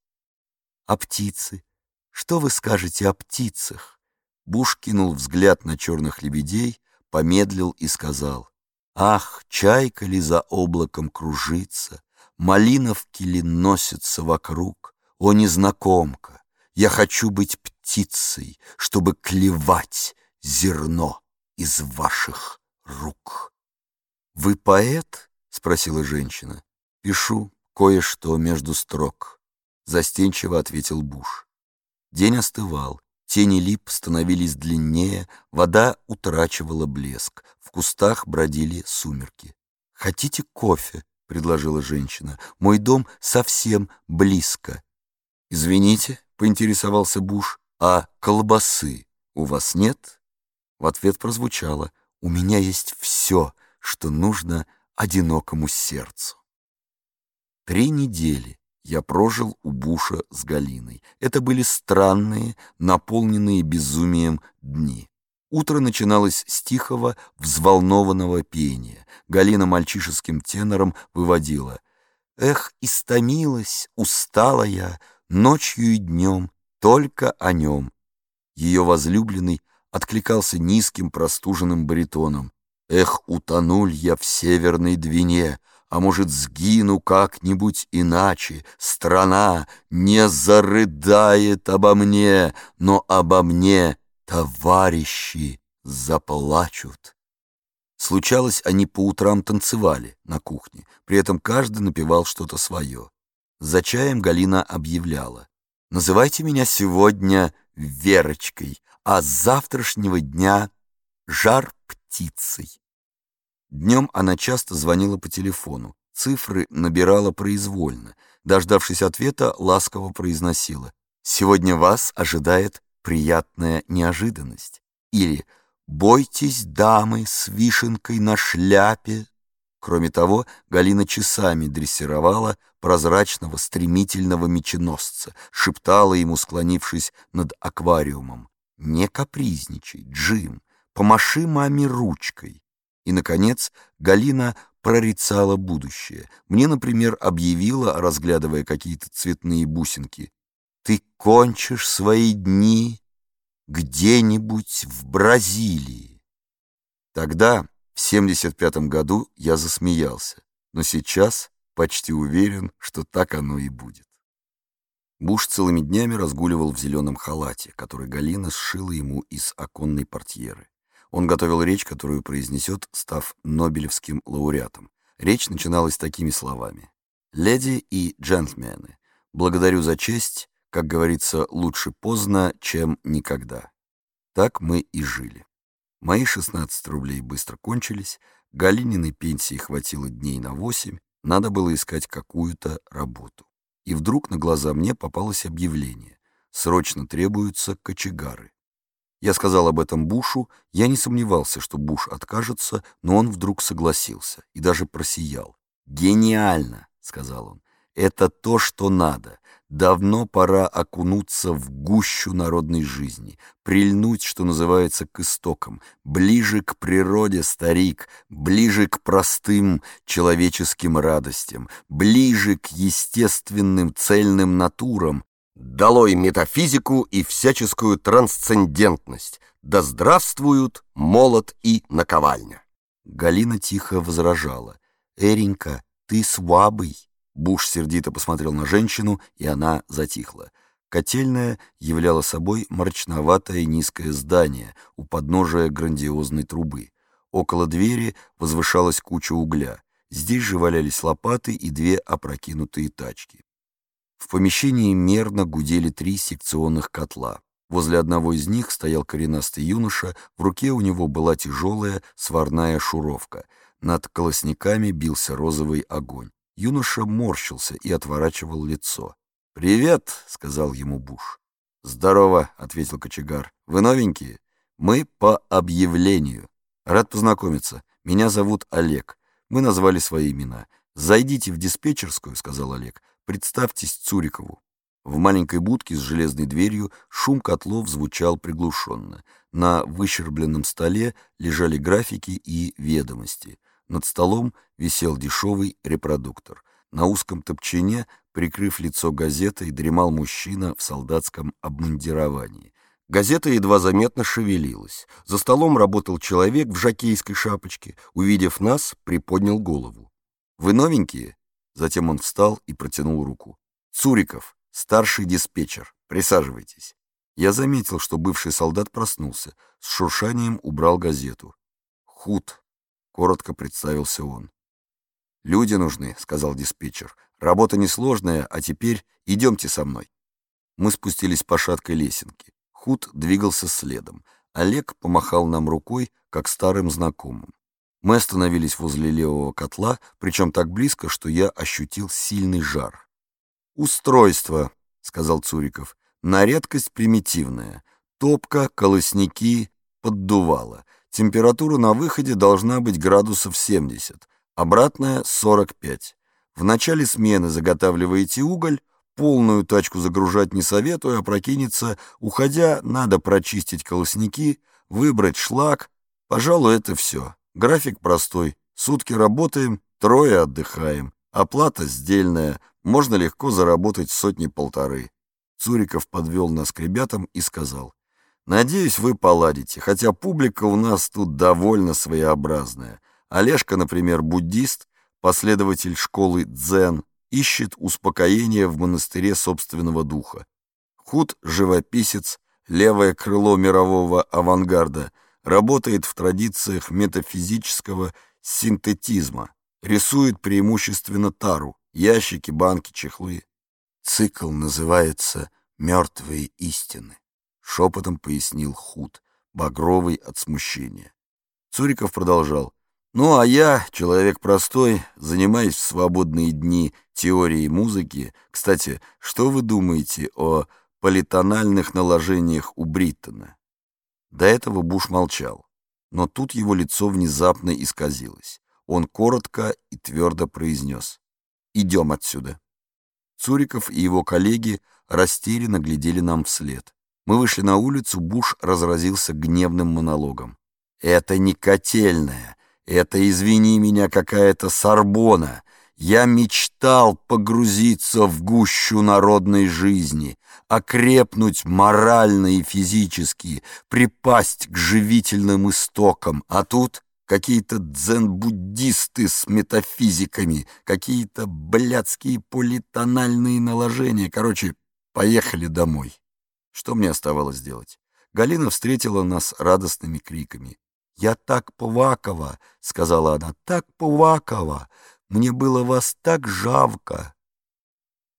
А птицы? Что вы скажете о птицах?» Буш кинул взгляд на черных лебедей, помедлил и сказал, «Ах, чайка ли за облаком кружится, Малиновки ли носятся вокруг? О, незнакомка, я хочу быть птицей, Чтобы клевать зерно из ваших рук. «Вы поэт?» — спросила женщина. «Пишу кое-что между строк», — застенчиво ответил Буш. День остывал, тени лип становились длиннее, вода утрачивала блеск, в кустах бродили сумерки. «Хотите кофе?» — предложила женщина. «Мой дом совсем близко». «Извините», — поинтересовался Буш, «а колбасы у вас нет?» В ответ прозвучало, «У меня есть все, что нужно одинокому сердцу». Три недели я прожил у Буша с Галиной. Это были странные, наполненные безумием дни. Утро начиналось с тихого, взволнованного пения. Галина мальчишеским тенором выводила. «Эх, истомилась, устала я, ночью и днем, только о нем». Ее возлюбленный откликался низким простуженным баритоном. «Эх, утонуль я в северной двине, а может, сгину как-нибудь иначе. Страна не зарыдает обо мне, но обо мне — товарищи заплачут. Случалось, они по утрам танцевали на кухне, при этом каждый напевал что-то свое. За чаем Галина объявляла. «Называйте меня сегодня Верочкой, а с завтрашнего дня жар птицей». Днем она часто звонила по телефону, цифры набирала произвольно. Дождавшись ответа, ласково произносила. «Сегодня вас ожидает приятная неожиданность. Или «Бойтесь дамы с вишенкой на шляпе». Кроме того, Галина часами дрессировала прозрачного стремительного меченосца, шептала ему, склонившись над аквариумом. «Не капризничай, Джим, помаши маме ручкой». И, наконец, Галина прорицала будущее. Мне, например, объявила, разглядывая какие-то цветные бусинки, ты кончишь свои дни где-нибудь в Бразилии. Тогда, в 75 году, я засмеялся, но сейчас почти уверен, что так оно и будет. Буш целыми днями разгуливал в зеленом халате, который Галина сшила ему из оконной портьеры. Он готовил речь, которую произнесет, став Нобелевским лауреатом. Речь начиналась такими словами. «Леди и джентльмены, благодарю за честь, как говорится, лучше поздно, чем никогда. Так мы и жили. Мои 16 рублей быстро кончились, Галининой пенсии хватило дней на 8, надо было искать какую-то работу. И вдруг на глаза мне попалось объявление. Срочно требуются кочегары. Я сказал об этом Бушу, я не сомневался, что Буш откажется, но он вдруг согласился и даже просиял. «Гениально!» — сказал он. «Это то, что надо. Давно пора окунуться в гущу народной жизни, прильнуть, что называется, к истокам, ближе к природе, старик, ближе к простым человеческим радостям, ближе к естественным цельным натурам. Долой метафизику и всяческую трансцендентность. Да здравствуют молот и наковальня. Галина тихо возражала. «Эренька, ты слабый». Буш сердито посмотрел на женщину, и она затихла. Котельная являла собой мрачноватое низкое здание у подножия грандиозной трубы. Около двери возвышалась куча угля. Здесь же валялись лопаты и две опрокинутые тачки. В помещении мерно гудели три секционных котла. Возле одного из них стоял коренастый юноша, в руке у него была тяжелая сварная шуровка. Над колосниками бился розовый огонь. Юноша морщился и отворачивал лицо. «Привет!» — сказал ему Буш. «Здорово!» — ответил кочегар. «Вы новенькие?» «Мы по объявлению. Рад познакомиться. Меня зовут Олег. Мы назвали свои имена. Зайдите в диспетчерскую», — сказал Олег. «Представьтесь Цурикову». В маленькой будке с железной дверью шум котлов звучал приглушенно. На выщербленном столе лежали графики и ведомости. Над столом висел дешевый репродуктор. На узком топчине, прикрыв лицо газетой, дремал мужчина в солдатском обмундировании. Газета едва заметно шевелилась. За столом работал человек в жакейской шапочке. Увидев нас, приподнял голову. «Вы новенькие?» Затем он встал и протянул руку. «Цуриков, старший диспетчер. Присаживайтесь». Я заметил, что бывший солдат проснулся. С шуршанием убрал газету. «Худ», — коротко представился он. «Люди нужны», — сказал диспетчер. «Работа несложная, а теперь идемте со мной». Мы спустились по шаткой лесенке. Худ двигался следом. Олег помахал нам рукой, как старым знакомым. Мы остановились возле левого котла, причем так близко, что я ощутил сильный жар. «Устройство», — сказал Цуриков, — «на редкость примитивное. Топка, колосники, поддувало. Температура на выходе должна быть градусов 70, обратная — 45. В начале смены заготавливаете уголь, полную тачку загружать не советую, опрокинется. Уходя, надо прочистить колосники, выбрать шлак. Пожалуй, это все. График простой. Сутки работаем, трое отдыхаем. Оплата сдельная, можно легко заработать сотни-полторы. Цуриков подвел нас к ребятам и сказал, «Надеюсь, вы поладите, хотя публика у нас тут довольно своеобразная. Олежка, например, буддист, последователь школы дзен, ищет успокоение в монастыре собственного духа. Худ — живописец, левое крыло мирового авангарда — работает в традициях метафизического синтетизма, рисует преимущественно тару, ящики, банки, чехлы. Цикл называется «Мертвые истины», — шепотом пояснил Худ, багровый от смущения. Цуриков продолжал. «Ну, а я, человек простой, занимаюсь в свободные дни теорией музыки. Кстати, что вы думаете о политональных наложениях у Бриттона?» До этого Буш молчал, но тут его лицо внезапно исказилось. Он коротко и твердо произнес «Идем отсюда». Цуриков и его коллеги растерянно глядели нам вслед. Мы вышли на улицу, Буш разразился гневным монологом. «Это не котельная, это, извини меня, какая-то сорбона. Я мечтал погрузиться в гущу народной жизни, окрепнуть морально и физически, припасть к живительным истокам, а тут какие-то дзен-буддисты с метафизиками, какие-то блядские политональные наложения. Короче, поехали домой. Что мне оставалось делать? Галина встретила нас радостными криками. «Я так Пувакова!» — сказала она. «Так Пувакова! Мне было вас так жалко.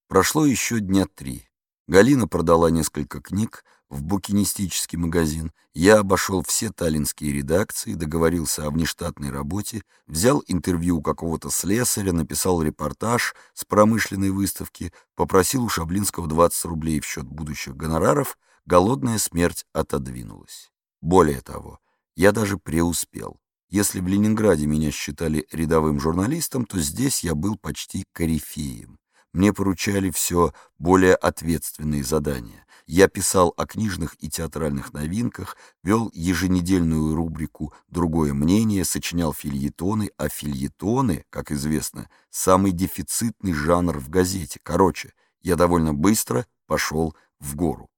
Прошло еще дня три. Галина продала несколько книг в букинистический магазин. Я обошел все таллинские редакции, договорился о внештатной работе, взял интервью у какого-то слесаря, написал репортаж с промышленной выставки, попросил у Шаблинского 20 рублей в счет будущих гонораров, голодная смерть отодвинулась. Более того, я даже преуспел. Если в Ленинграде меня считали рядовым журналистом, то здесь я был почти корифеем. Мне поручали все более ответственные задания. Я писал о книжных и театральных новинках, вел еженедельную рубрику «Другое мнение», сочинял фильетоны, а фильетоны, как известно, самый дефицитный жанр в газете. Короче, я довольно быстро пошел в гору.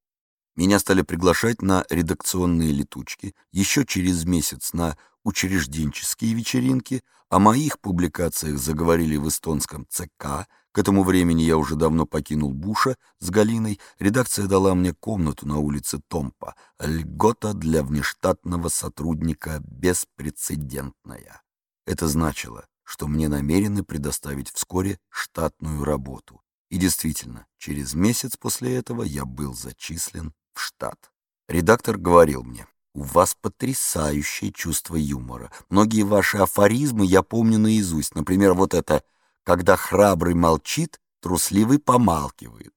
Меня стали приглашать на редакционные летучки, еще через месяц на учрежденческие вечеринки, о моих публикациях заговорили в эстонском ЦК. К этому времени я уже давно покинул Буша с Галиной. Редакция дала мне комнату на улице Томпа. Льгота для внештатного сотрудника беспрецедентная. Это значило, что мне намерены предоставить вскоре штатную работу. И действительно, через месяц после этого я был зачислен в штат. Редактор говорил мне, у вас потрясающее чувство юмора. Многие ваши афоризмы я помню наизусть. Например, вот это «Когда храбрый молчит, трусливый помалкивает».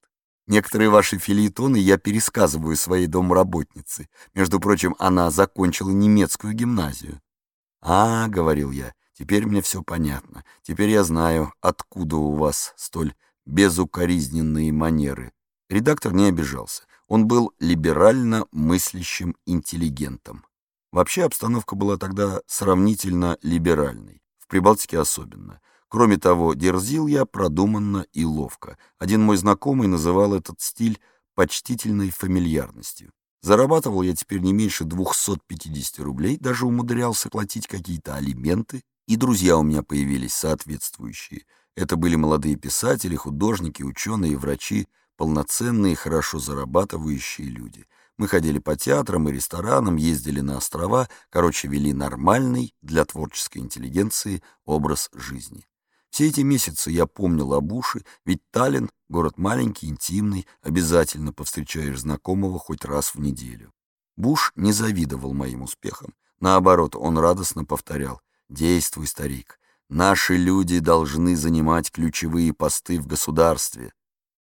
Некоторые ваши филитоны я пересказываю своей домработнице. Между прочим, она закончила немецкую гимназию. «А, — говорил я, — теперь мне все понятно. Теперь я знаю, откуда у вас столь безукоризненные манеры». Редактор не обижался. Он был либерально мыслящим интеллигентом. Вообще обстановка была тогда сравнительно либеральной, в Прибалтике особенно. Кроме того, дерзил я продуманно и ловко. Один мой знакомый называл этот стиль почтительной фамильярностью. Зарабатывал я теперь не меньше 250 рублей, даже умудрялся платить какие-то алименты, и друзья у меня появились соответствующие. Это были молодые писатели, художники, ученые, врачи, полноценные, хорошо зарабатывающие люди. Мы ходили по театрам и ресторанам, ездили на острова, короче, вели нормальный для творческой интеллигенции образ жизни. Все эти месяцы я помнил об Буше, ведь Таллин — город маленький, интимный, обязательно повстречаешь знакомого хоть раз в неделю. Буш не завидовал моим успехам. Наоборот, он радостно повторял «Действуй, старик, наши люди должны занимать ключевые посты в государстве,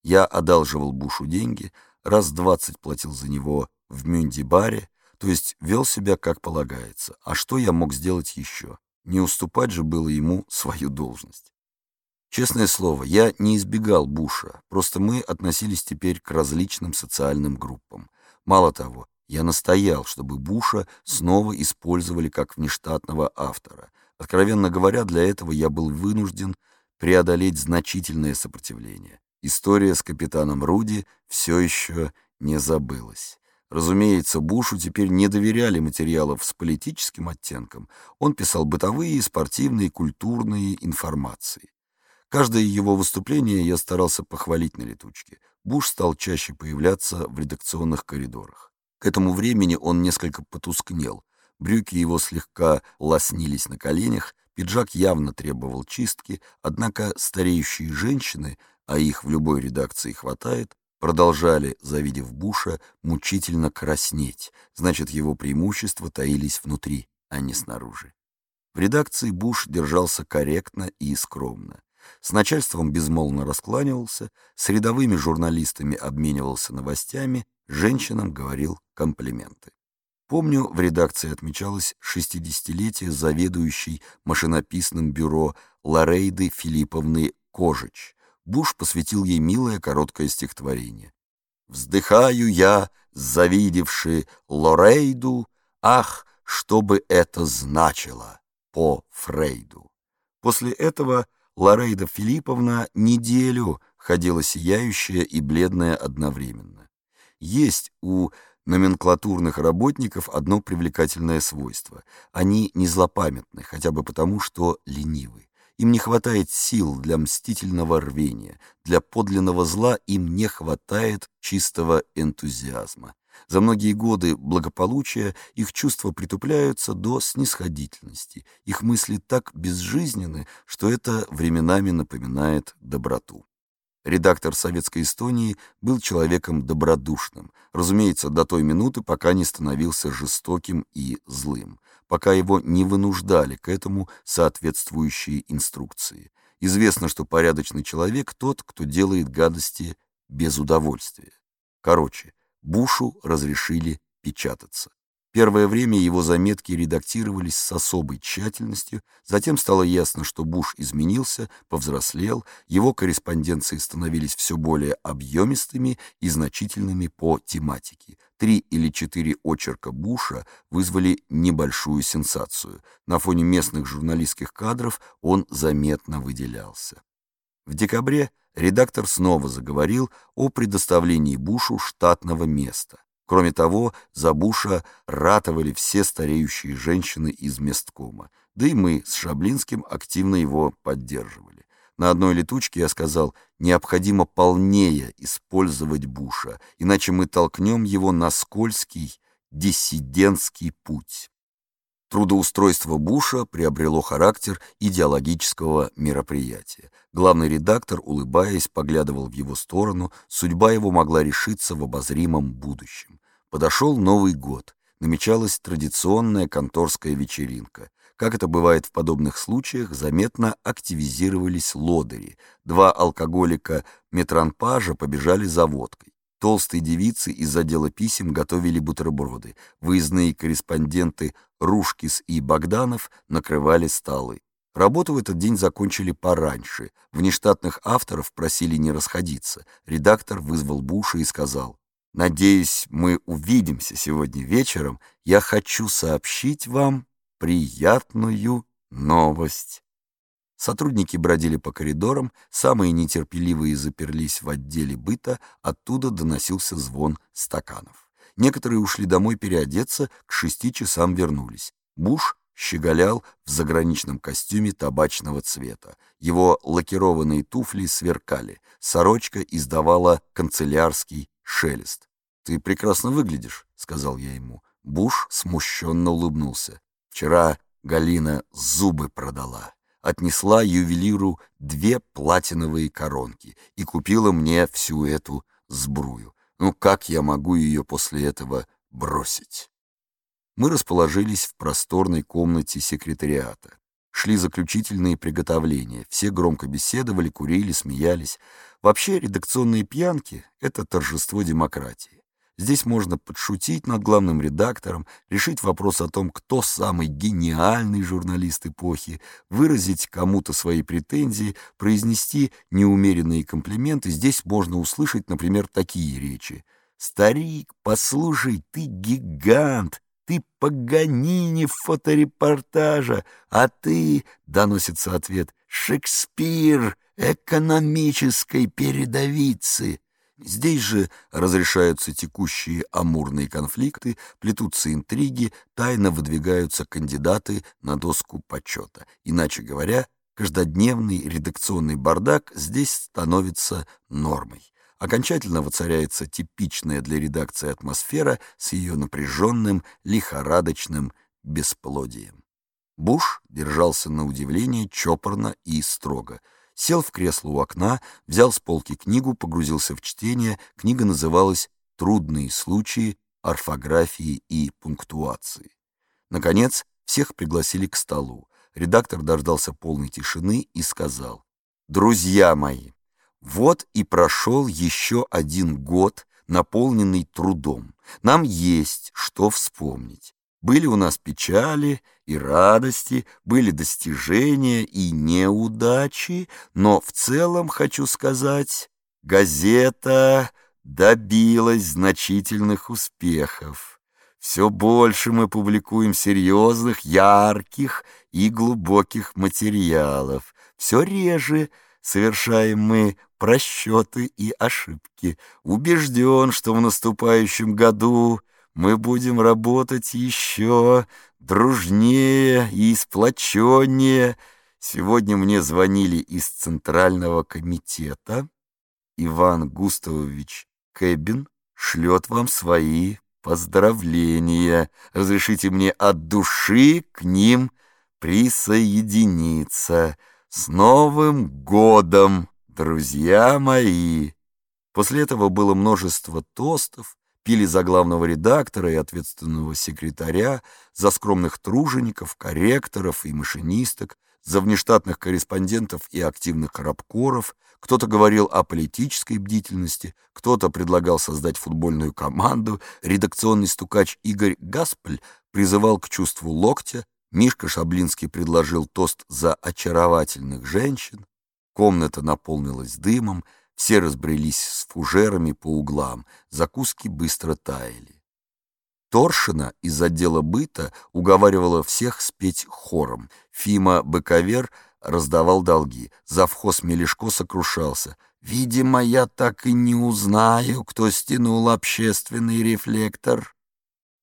я одалживал Бушу деньги, раз двадцать платил за него в Мюнди-баре, то есть вел себя как полагается. А что я мог сделать еще? Не уступать же было ему свою должность. Честное слово, я не избегал Буша, просто мы относились теперь к различным социальным группам. Мало того, я настоял, чтобы Буша снова использовали как внештатного автора. Откровенно говоря, для этого я был вынужден преодолеть значительное сопротивление. История с капитаном Руди все еще не забылась. Разумеется, Бушу теперь не доверяли материалов с политическим оттенком. Он писал бытовые, спортивные, культурные информации. Каждое его выступление я старался похвалить на летучке. Буш стал чаще появляться в редакционных коридорах. К этому времени он несколько потускнел. Брюки его слегка лоснились на коленях, пиджак явно требовал чистки, однако стареющие женщины а их в любой редакции хватает, продолжали, завидев Буша, мучительно краснеть, значит, его преимущества таились внутри, а не снаружи. В редакции Буш держался корректно и скромно. С начальством безмолвно раскланивался, с рядовыми журналистами обменивался новостями, женщинам говорил комплименты. Помню, в редакции отмечалось 60-летие заведующей машинописным бюро Лорейды Филипповны Кожич, Буш посвятил ей милое короткое стихотворение. «Вздыхаю я, завидевши Лорейду, ах, что бы это значило по Фрейду». После этого Лорейда Филипповна неделю ходила сияющая и бледная одновременно. Есть у номенклатурных работников одно привлекательное свойство. Они не злопамятны, хотя бы потому, что ленивы. Им не хватает сил для мстительного рвения, для подлинного зла им не хватает чистого энтузиазма. За многие годы благополучия их чувства притупляются до снисходительности, их мысли так безжизненны, что это временами напоминает доброту. Редактор «Советской Эстонии» был человеком добродушным, разумеется, до той минуты, пока не становился жестоким и злым пока его не вынуждали к этому соответствующие инструкции. Известно, что порядочный человек тот, кто делает гадости без удовольствия. Короче, Бушу разрешили печататься. Первое время его заметки редактировались с особой тщательностью, затем стало ясно, что Буш изменился, повзрослел, его корреспонденции становились все более объемистыми и значительными по тематике. Три или четыре очерка Буша вызвали небольшую сенсацию. На фоне местных журналистских кадров он заметно выделялся. В декабре редактор снова заговорил о предоставлении Бушу штатного места. Кроме того, за Буша ратовали все стареющие женщины из месткома, да и мы с Шаблинским активно его поддерживали. На одной летучке я сказал, необходимо полнее использовать Буша, иначе мы толкнем его на скользкий диссидентский путь. Трудоустройство Буша приобрело характер идеологического мероприятия. Главный редактор, улыбаясь, поглядывал в его сторону, судьба его могла решиться в обозримом будущем. Подошел Новый год, намечалась традиционная конторская вечеринка. Как это бывает в подобных случаях, заметно активизировались лодыри. Два алкоголика метранпажа побежали за водкой. Толстые девицы из отдела писем готовили бутерброды. Выездные корреспонденты Рушкис и Богданов накрывали столы. Работу в этот день закончили пораньше. Внештатных авторов просили не расходиться. Редактор вызвал Буша и сказал, «Надеюсь, мы увидимся сегодня вечером. Я хочу сообщить вам приятную новость». Сотрудники бродили по коридорам, самые нетерпеливые заперлись в отделе быта, оттуда доносился звон стаканов. Некоторые ушли домой переодеться, к шести часам вернулись. Буш щеголял в заграничном костюме табачного цвета. Его лакированные туфли сверкали, сорочка издавала канцелярский шелест. «Ты прекрасно выглядишь», — сказал я ему. Буш смущенно улыбнулся. «Вчера Галина зубы продала» отнесла ювелиру две платиновые коронки и купила мне всю эту сбрую. Ну как я могу ее после этого бросить? Мы расположились в просторной комнате секретариата. Шли заключительные приготовления. Все громко беседовали, курили, смеялись. Вообще, редакционные пьянки — это торжество демократии. Здесь можно подшутить над главным редактором, решить вопрос о том, кто самый гениальный журналист эпохи, выразить кому-то свои претензии, произнести неумеренные комплименты. Здесь можно услышать, например, такие речи. «Старик, послушай, ты гигант!» ты Паганини фоторепортажа, а ты, — доносится ответ, — Шекспир экономической передовицы. Здесь же разрешаются текущие амурные конфликты, плетутся интриги, тайно выдвигаются кандидаты на доску почета. Иначе говоря, каждодневный редакционный бардак здесь становится нормой. Окончательно воцаряется типичная для редакции атмосфера с ее напряженным, лихорадочным бесплодием. Буш держался на удивление чопорно и строго — сел в кресло у окна, взял с полки книгу, погрузился в чтение. Книга называлась «Трудные случаи орфографии и пунктуации». Наконец, всех пригласили к столу. Редактор дождался полной тишины и сказал, «Друзья мои, вот и прошел еще один год, наполненный трудом. Нам есть что вспомнить. Были у нас печали и радости, были достижения и неудачи, но в целом, хочу сказать, газета добилась значительных успехов. Все больше мы публикуем серьезных, ярких и глубоких материалов. Все реже совершаем мы просчеты и ошибки. Убежден, что в наступающем году мы будем работать еще дружнее и сплоченнее. Сегодня мне звонили из Центрального комитета. Иван Густавович Кэбин шлет вам свои поздравления. Разрешите мне от души к ним присоединиться. С Новым годом, друзья мои! После этого было множество тостов, пили за главного редактора и ответственного секретаря, за скромных тружеников, корректоров и машинисток, за внештатных корреспондентов и активных рабкоров, кто-то говорил о политической бдительности, кто-то предлагал создать футбольную команду, редакционный стукач Игорь Гаспель призывал к чувству локтя, Мишка Шаблинский предложил тост за очаровательных женщин, комната наполнилась дымом, все разбрелись с фужерами по углам, закуски быстро таяли. Торшина из отдела быта уговаривала всех спеть хором. Фима Быковер раздавал долги. Завхоз Мелешко сокрушался. «Видимо, я так и не узнаю, кто стянул общественный рефлектор».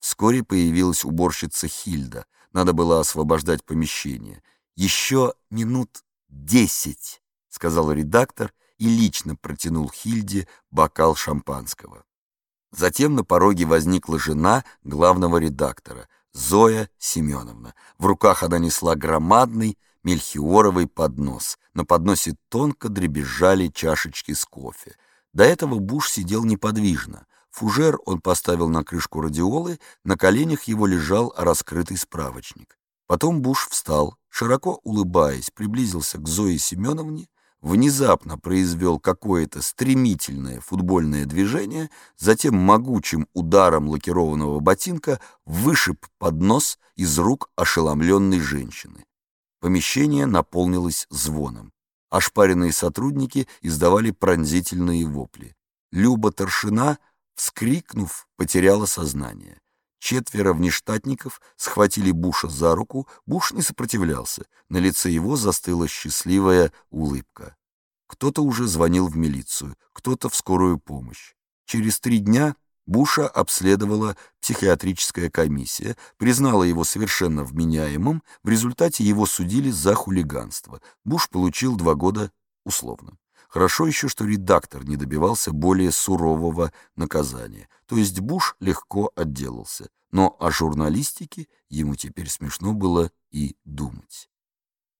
Вскоре появилась уборщица Хильда. Надо было освобождать помещение. «Еще минут десять», — сказал редактор, — и лично протянул Хильде бокал шампанского. Затем на пороге возникла жена главного редактора. Зоя Семеновна. В руках она несла громадный мельхиоровый поднос. На подносе тонко дребезжали чашечки с кофе. До этого Буш сидел неподвижно. Фужер он поставил на крышку радиолы, на коленях его лежал раскрытый справочник. Потом Буш встал, широко улыбаясь, приблизился к Зое Семеновне, внезапно произвел какое-то стремительное футбольное движение, затем могучим ударом лакированного ботинка вышиб поднос из рук ошеломленной женщины. Помещение наполнилось звоном. Ошпаренные сотрудники издавали пронзительные вопли. Люба Торшина, вскрикнув, потеряла сознание. Четверо внештатников схватили Буша за руку, Буш не сопротивлялся, на лице его застыла счастливая улыбка. Кто-то уже звонил в милицию, кто-то в скорую помощь. Через три дня Буша обследовала психиатрическая комиссия, признала его совершенно вменяемым, в результате его судили за хулиганство. Буш получил два года условно. Хорошо еще, что редактор не добивался более сурового наказания, то есть Буш легко отделался, но о журналистике ему теперь смешно было и думать.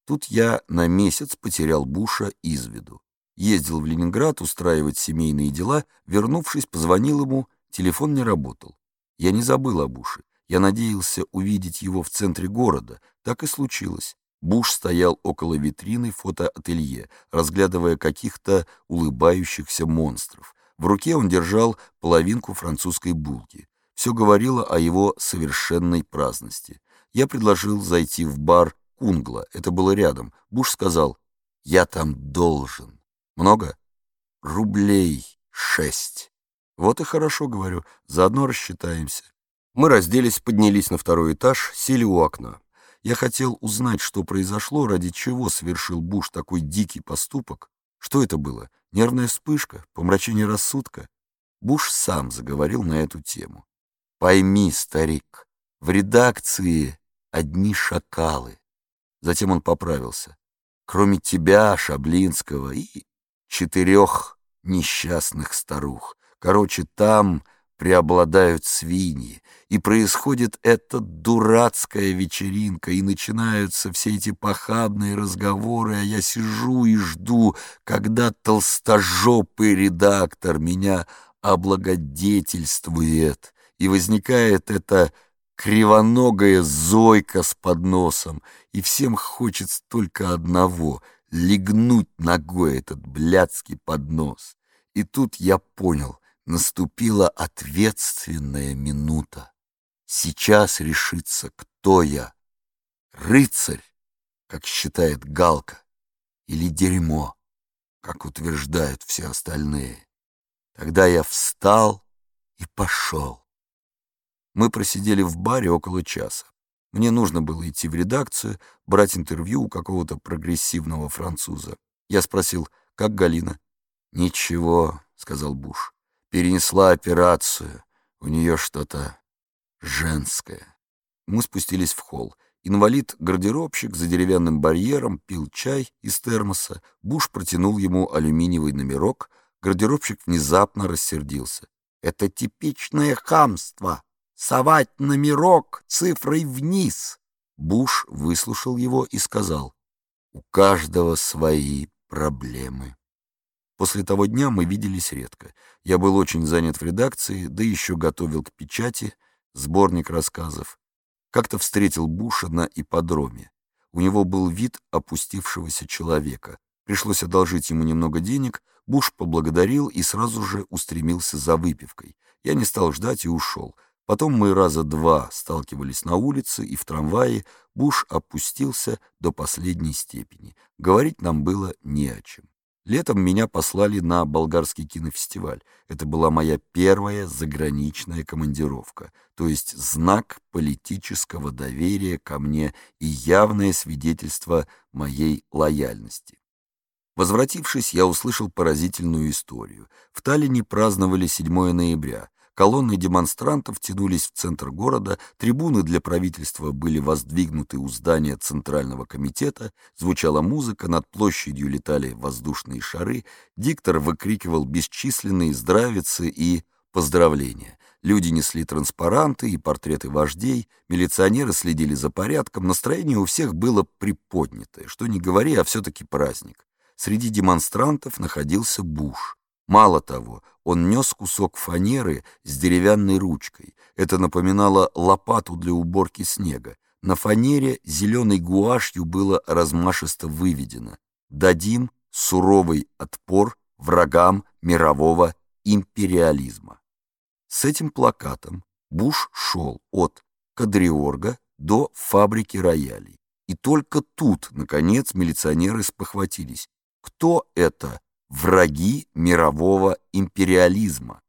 Тут я на месяц потерял Буша из виду. Ездил в Ленинград устраивать семейные дела, вернувшись, позвонил ему, телефон не работал. Я не забыл о Буше, я надеялся увидеть его в центре города, так и случилось. Буш стоял около витрины фотоателье, разглядывая каких-то улыбающихся монстров. В руке он держал половинку французской булки. Все говорило о его совершенной праздности. Я предложил зайти в бар Кунгла, это было рядом. Буш сказал, «Я там должен». «Много?» «Рублей шесть». «Вот и хорошо, — говорю, — заодно рассчитаемся». Мы разделись, поднялись на второй этаж, сели у окна. Я хотел узнать, что произошло, ради чего совершил Буш такой дикий поступок. Что это было? Нервная вспышка? Помрачение рассудка? Буш сам заговорил на эту тему. «Пойми, старик, в редакции одни шакалы». Затем он поправился. «Кроме тебя, Шаблинского и четырех несчастных старух. Короче, там преобладают свиньи, и происходит эта дурацкая вечеринка, и начинаются все эти похабные разговоры, а я сижу и жду, когда толстожопый редактор меня облагодетельствует, и возникает эта кривоногая зойка с подносом, и всем хочется только одного — легнуть ногой этот блядский поднос. И тут я понял — Наступила ответственная минута. Сейчас решится, кто я. Рыцарь, как считает Галка, или дерьмо, как утверждают все остальные. Тогда я встал и пошел. Мы просидели в баре около часа. Мне нужно было идти в редакцию, брать интервью у какого-то прогрессивного француза. Я спросил, как Галина? «Ничего», — сказал Буш перенесла операцию. У нее что-то женское. Мы спустились в холл. Инвалид-гардеробщик за деревянным барьером пил чай из термоса. Буш протянул ему алюминиевый номерок. Гардеробщик внезапно рассердился. «Это типичное хамство! Совать номерок цифрой вниз!» Буш выслушал его и сказал, «У каждого свои проблемы». После того дня мы виделись редко. Я был очень занят в редакции, да еще готовил к печати сборник рассказов. Как-то встретил Буша на ипподроме. У него был вид опустившегося человека. Пришлось одолжить ему немного денег. Буш поблагодарил и сразу же устремился за выпивкой. Я не стал ждать и ушел. Потом мы раза два сталкивались на улице и в трамвае. Буш опустился до последней степени. Говорить нам было не о чем. Летом меня послали на болгарский кинофестиваль. Это была моя первая заграничная командировка, то есть знак политического доверия ко мне и явное свидетельство моей лояльности. Возвратившись, я услышал поразительную историю. В Таллине праздновали 7 ноября. Колонны демонстрантов тянулись в центр города, трибуны для правительства были воздвигнуты у здания Центрального комитета, звучала музыка, над площадью летали воздушные шары, диктор выкрикивал бесчисленные здравицы и поздравления. Люди несли транспаранты и портреты вождей, милиционеры следили за порядком, настроение у всех было приподнятое, что не говори, а все-таки праздник. Среди демонстрантов находился Буш. Мало того, он нес кусок фанеры с деревянной ручкой. Это напоминало лопату для уборки снега. На фанере зеленой гуашью было размашисто выведено «Дадим суровый отпор врагам мирового империализма». С этим плакатом Буш шел от Кадриорга до фабрики роялей. И только тут, наконец, милиционеры спохватились. Кто это враги мирового империализма?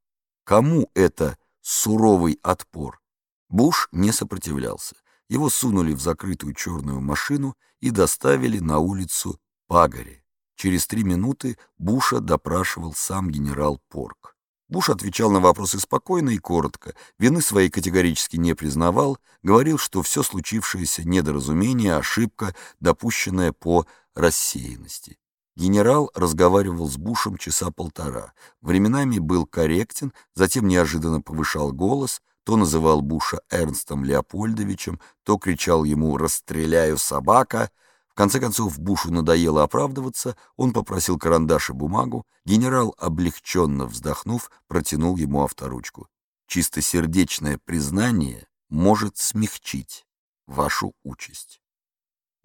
Кому это суровый отпор? Буш не сопротивлялся. Его сунули в закрытую черную машину и доставили на улицу Пагари. Через три минуты Буша допрашивал сам генерал Порк. Буш отвечал на вопросы спокойно и коротко, вины своей категорически не признавал, говорил, что все случившееся недоразумение, ошибка, допущенная по рассеянности. Генерал разговаривал с Бушем часа полтора. Временами был корректен, затем неожиданно повышал голос, то называл Буша Эрнстом Леопольдовичем, то кричал ему «Расстреляю собака!». В конце концов Бушу надоело оправдываться, он попросил карандаш и бумагу, генерал, облегченно вздохнув, протянул ему авторучку. Чистосердечное признание может смягчить вашу участь.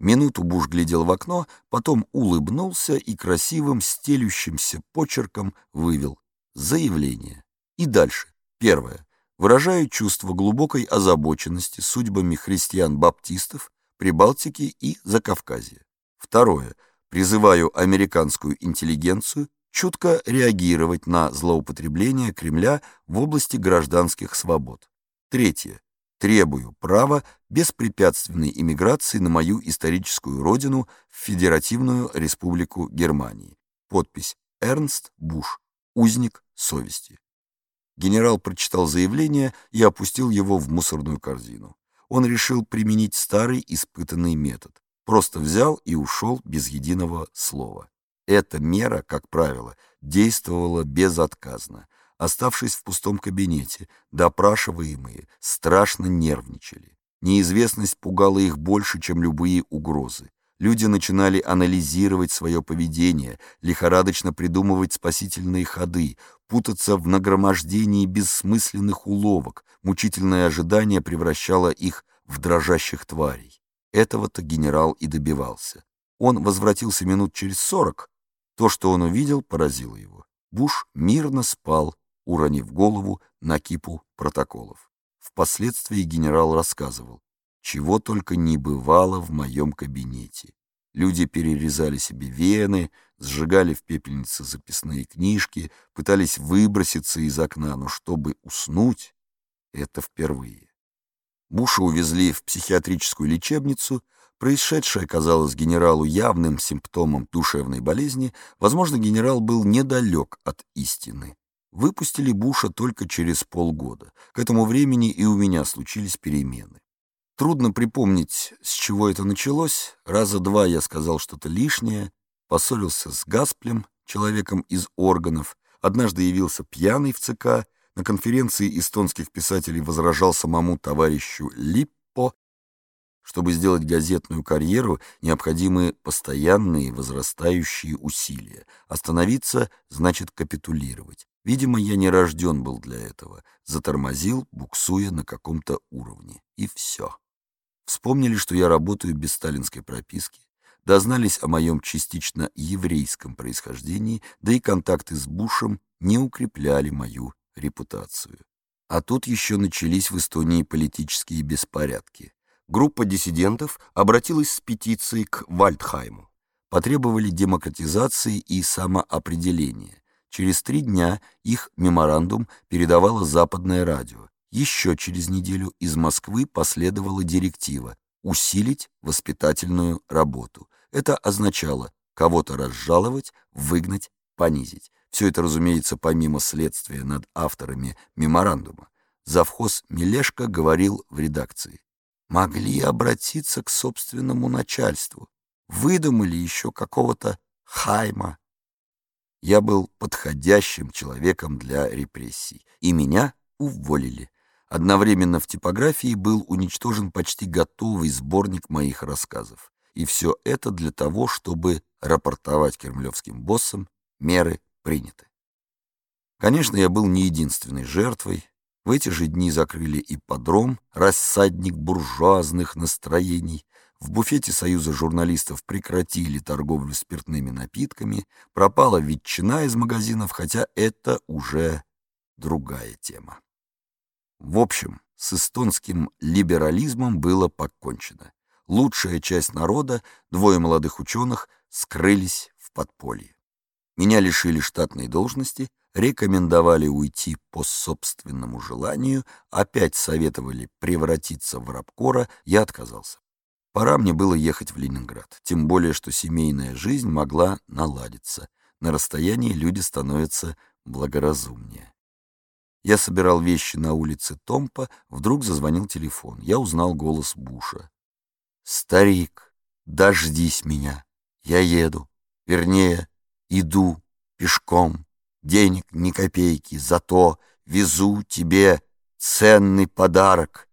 Минуту Буш глядел в окно, потом улыбнулся и красивым стелющимся почерком вывел заявление. И дальше. Первое. Выражаю чувство глубокой озабоченности судьбами христиан-баптистов Прибалтики и Закавказья. Второе. Призываю американскую интеллигенцию чутко реагировать на злоупотребление Кремля в области гражданских свобод. Третье. Требую права беспрепятственной иммиграции на мою историческую родину в Федеративную Республику Германии. Подпись Эрнст Буш, узник совести. Генерал прочитал заявление и опустил его в мусорную корзину. Он решил применить старый испытанный метод. Просто взял и ушел без единого слова. Эта мера, как правило, действовала безотказно. Оставшись в пустом кабинете, допрашиваемые страшно нервничали. Неизвестность пугала их больше, чем любые угрозы. Люди начинали анализировать свое поведение, лихорадочно придумывать спасительные ходы, путаться в нагромождении бессмысленных уловок. Мучительное ожидание превращало их в дрожащих тварей. Этого-то генерал и добивался. Он возвратился минут через сорок. То, что он увидел, поразило его. Буш мирно спал, уронив голову на кипу протоколов. Впоследствии генерал рассказывал, чего только не бывало в моем кабинете. Люди перерезали себе вены, сжигали в пепельнице записные книжки, пытались выброситься из окна, но чтобы уснуть, это впервые. Буша увезли в психиатрическую лечебницу, происшедшее казалось генералу явным симптомом душевной болезни, возможно, генерал был недалек от истины. Выпустили Буша только через полгода. К этому времени и у меня случились перемены. Трудно припомнить, с чего это началось. Раза два я сказал что-то лишнее, поссорился с Гасплем, человеком из органов. Однажды явился пьяный в ЦК. На конференции эстонских писателей возражал самому товарищу Липпо. Чтобы сделать газетную карьеру, необходимы постоянные возрастающие усилия. Остановиться значит капитулировать. Видимо, я не рожден был для этого. Затормозил, буксуя на каком-то уровне. И все. Вспомнили, что я работаю без сталинской прописки. Дознались о моем частично еврейском происхождении, да и контакты с Бушем не укрепляли мою репутацию. А тут еще начались в Эстонии политические беспорядки. Группа диссидентов обратилась с петицией к Вальдхайму. Потребовали демократизации и самоопределения. Через три дня их меморандум передавало Западное радио. Еще через неделю из Москвы последовала директива усилить воспитательную работу. Это означало кого-то разжаловать, выгнать, понизить. Все это, разумеется, помимо следствия над авторами меморандума. Завхоз Мелешко говорил в редакции. Могли обратиться к собственному начальству. Выдумали еще какого-то хайма, Я был подходящим человеком для репрессий, и меня уволили. Одновременно в типографии был уничтожен почти готовый сборник моих рассказов. И все это для того, чтобы рапортовать кремлевским боссам, меры приняты. Конечно, я был не единственной жертвой. В эти же дни закрыли ипподром, рассадник буржуазных настроений. В буфете Союза журналистов прекратили торговлю спиртными напитками, пропала ветчина из магазинов, хотя это уже другая тема. В общем, с эстонским либерализмом было покончено. Лучшая часть народа, двое молодых ученых, скрылись в подполье. Меня лишили штатной должности, рекомендовали уйти по собственному желанию, опять советовали превратиться в рабкора, я отказался. Пора мне было ехать в Ленинград, тем более, что семейная жизнь могла наладиться. На расстоянии люди становятся благоразумнее. Я собирал вещи на улице Томпа, вдруг зазвонил телефон. Я узнал голос Буша. «Старик, дождись меня, я еду, вернее, иду пешком, денег ни копейки, зато везу тебе ценный подарок».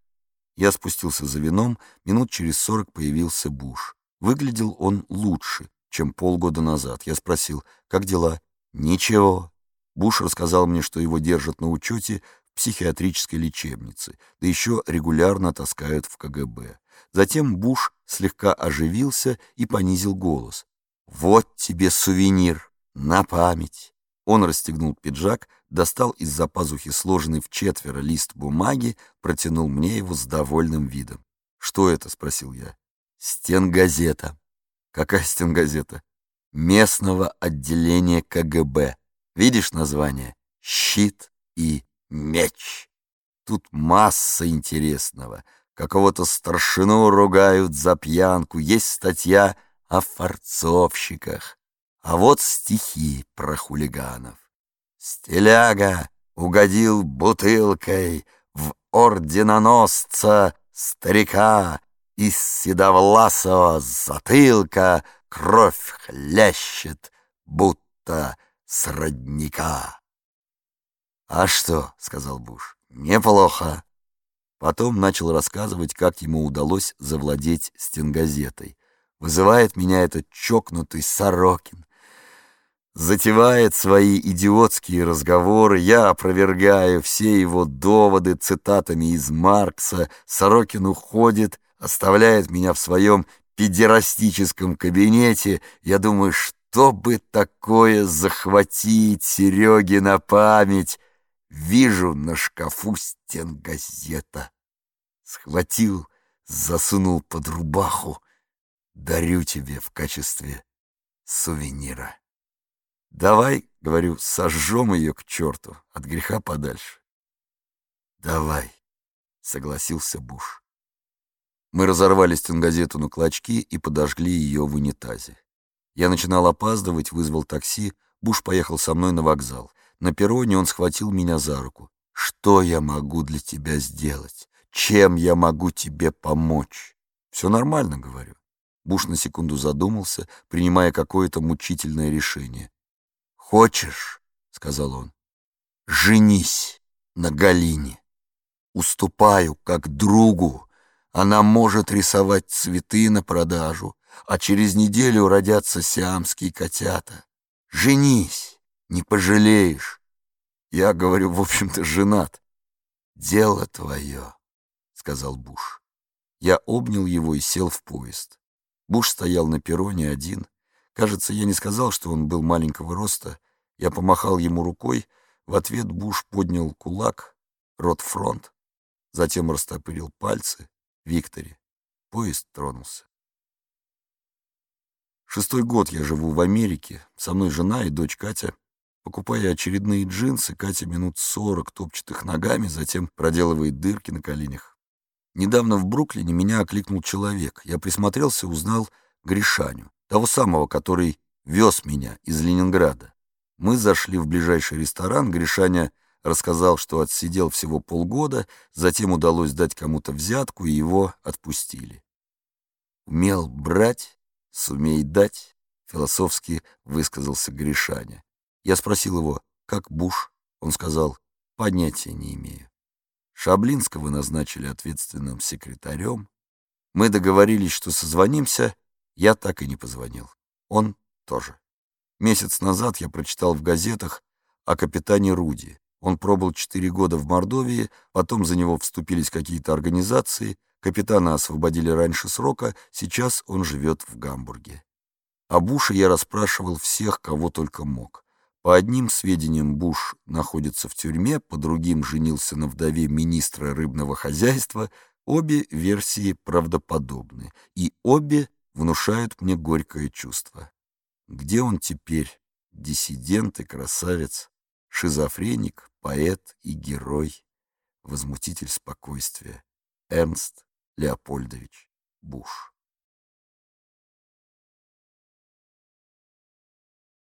Я спустился за вином, минут через сорок появился Буш. Выглядел он лучше, чем полгода назад. Я спросил, как дела? Ничего, Буш рассказал мне, что его держат на учете в психиатрической лечебнице, да еще регулярно таскают в КГБ. Затем Буш слегка оживился и понизил голос. «Вот тебе сувенир, на память!» Он расстегнул пиджак, достал из-за пазухи сложенный в четверо лист бумаги, протянул мне его с довольным видом. «Что это?» — спросил я. «Стенгазета». «Какая стенгазета?» «Местного отделения КГБ». Видишь название? Щит и меч. Тут масса интересного. Какого-то старшину ругают за пьянку. Есть статья о форцовщиках. А вот стихи про хулиганов. Стиляга угодил бутылкой в орденоносца старика из седовласого затылка кровь хлящет, будто с родника. «А что?» — сказал Буш. «Неплохо». Потом начал рассказывать, как ему удалось завладеть стенгазетой. Вызывает меня этот чокнутый Сорокин. Затевает свои идиотские разговоры, я опровергаю все его доводы цитатами из Маркса. Сорокин уходит, оставляет меня в своем педерастическом кабинете. Я думаю, что бы такое захватить Сереге на память? Вижу на шкафу стенгазета. Схватил, засунул под рубаху. Дарю тебе в качестве сувенира. Давай, говорю, сожжем ее к черту, от греха подальше. Давай, согласился Буш. Мы разорвали стенгазету на клочки и подожгли ее в унитазе. Я начинал опаздывать, вызвал такси, Буш поехал со мной на вокзал. На перроне он схватил меня за руку. «Что я могу для тебя сделать? Чем я могу тебе помочь?» «Все нормально», — говорю. Буш на секунду задумался, принимая какое-то мучительное решение. «Хочешь?» — сказал он. «Женись на Галине. Уступаю как другу. Она может рисовать цветы на продажу, а через неделю родятся сиамские котята. Женись, не пожалеешь. Я говорю, в общем-то, женат. Дело твое, сказал Буш. Я обнял его и сел в поезд. Буш стоял на перроне один. Кажется, я не сказал, что он был маленького роста. Я помахал ему рукой. В ответ Буш поднял кулак, рот фронт, затем растопырил пальцы. Викторе. Поезд тронулся. Шестой год я живу в Америке, со мной жена и дочь Катя. Покупая очередные джинсы, Катя минут сорок топчет их ногами, затем проделывает дырки на коленях. Недавно в Бруклине меня окликнул человек. Я присмотрелся узнал Гришаню, того самого, который вез меня из Ленинграда. Мы зашли в ближайший ресторан, Гришаня рассказал, что отсидел всего полгода, затем удалось дать кому-то взятку, и его отпустили. Умел брать Сумей дать, философски высказался Гришаня. Я спросил его, как Буш? Он сказал, понятия не имею. Шаблинского назначили ответственным секретарем. Мы договорились, что созвонимся, я так и не позвонил. Он тоже. Месяц назад я прочитал в газетах о капитане Руди. Он пробыл четыре года в Мордовии, потом за него вступились какие-то организации, капитана освободили раньше срока, сейчас он живет в Гамбурге. О Буше я расспрашивал всех, кого только мог. По одним сведениям Буш находится в тюрьме, по другим женился на вдове министра рыбного хозяйства. Обе версии правдоподобны, и обе внушают мне горькое чувство. Где он теперь, диссидент и красавец, шизофреник, поэт и герой, возмутитель спокойствия, Эрнст Леопольдович Буш?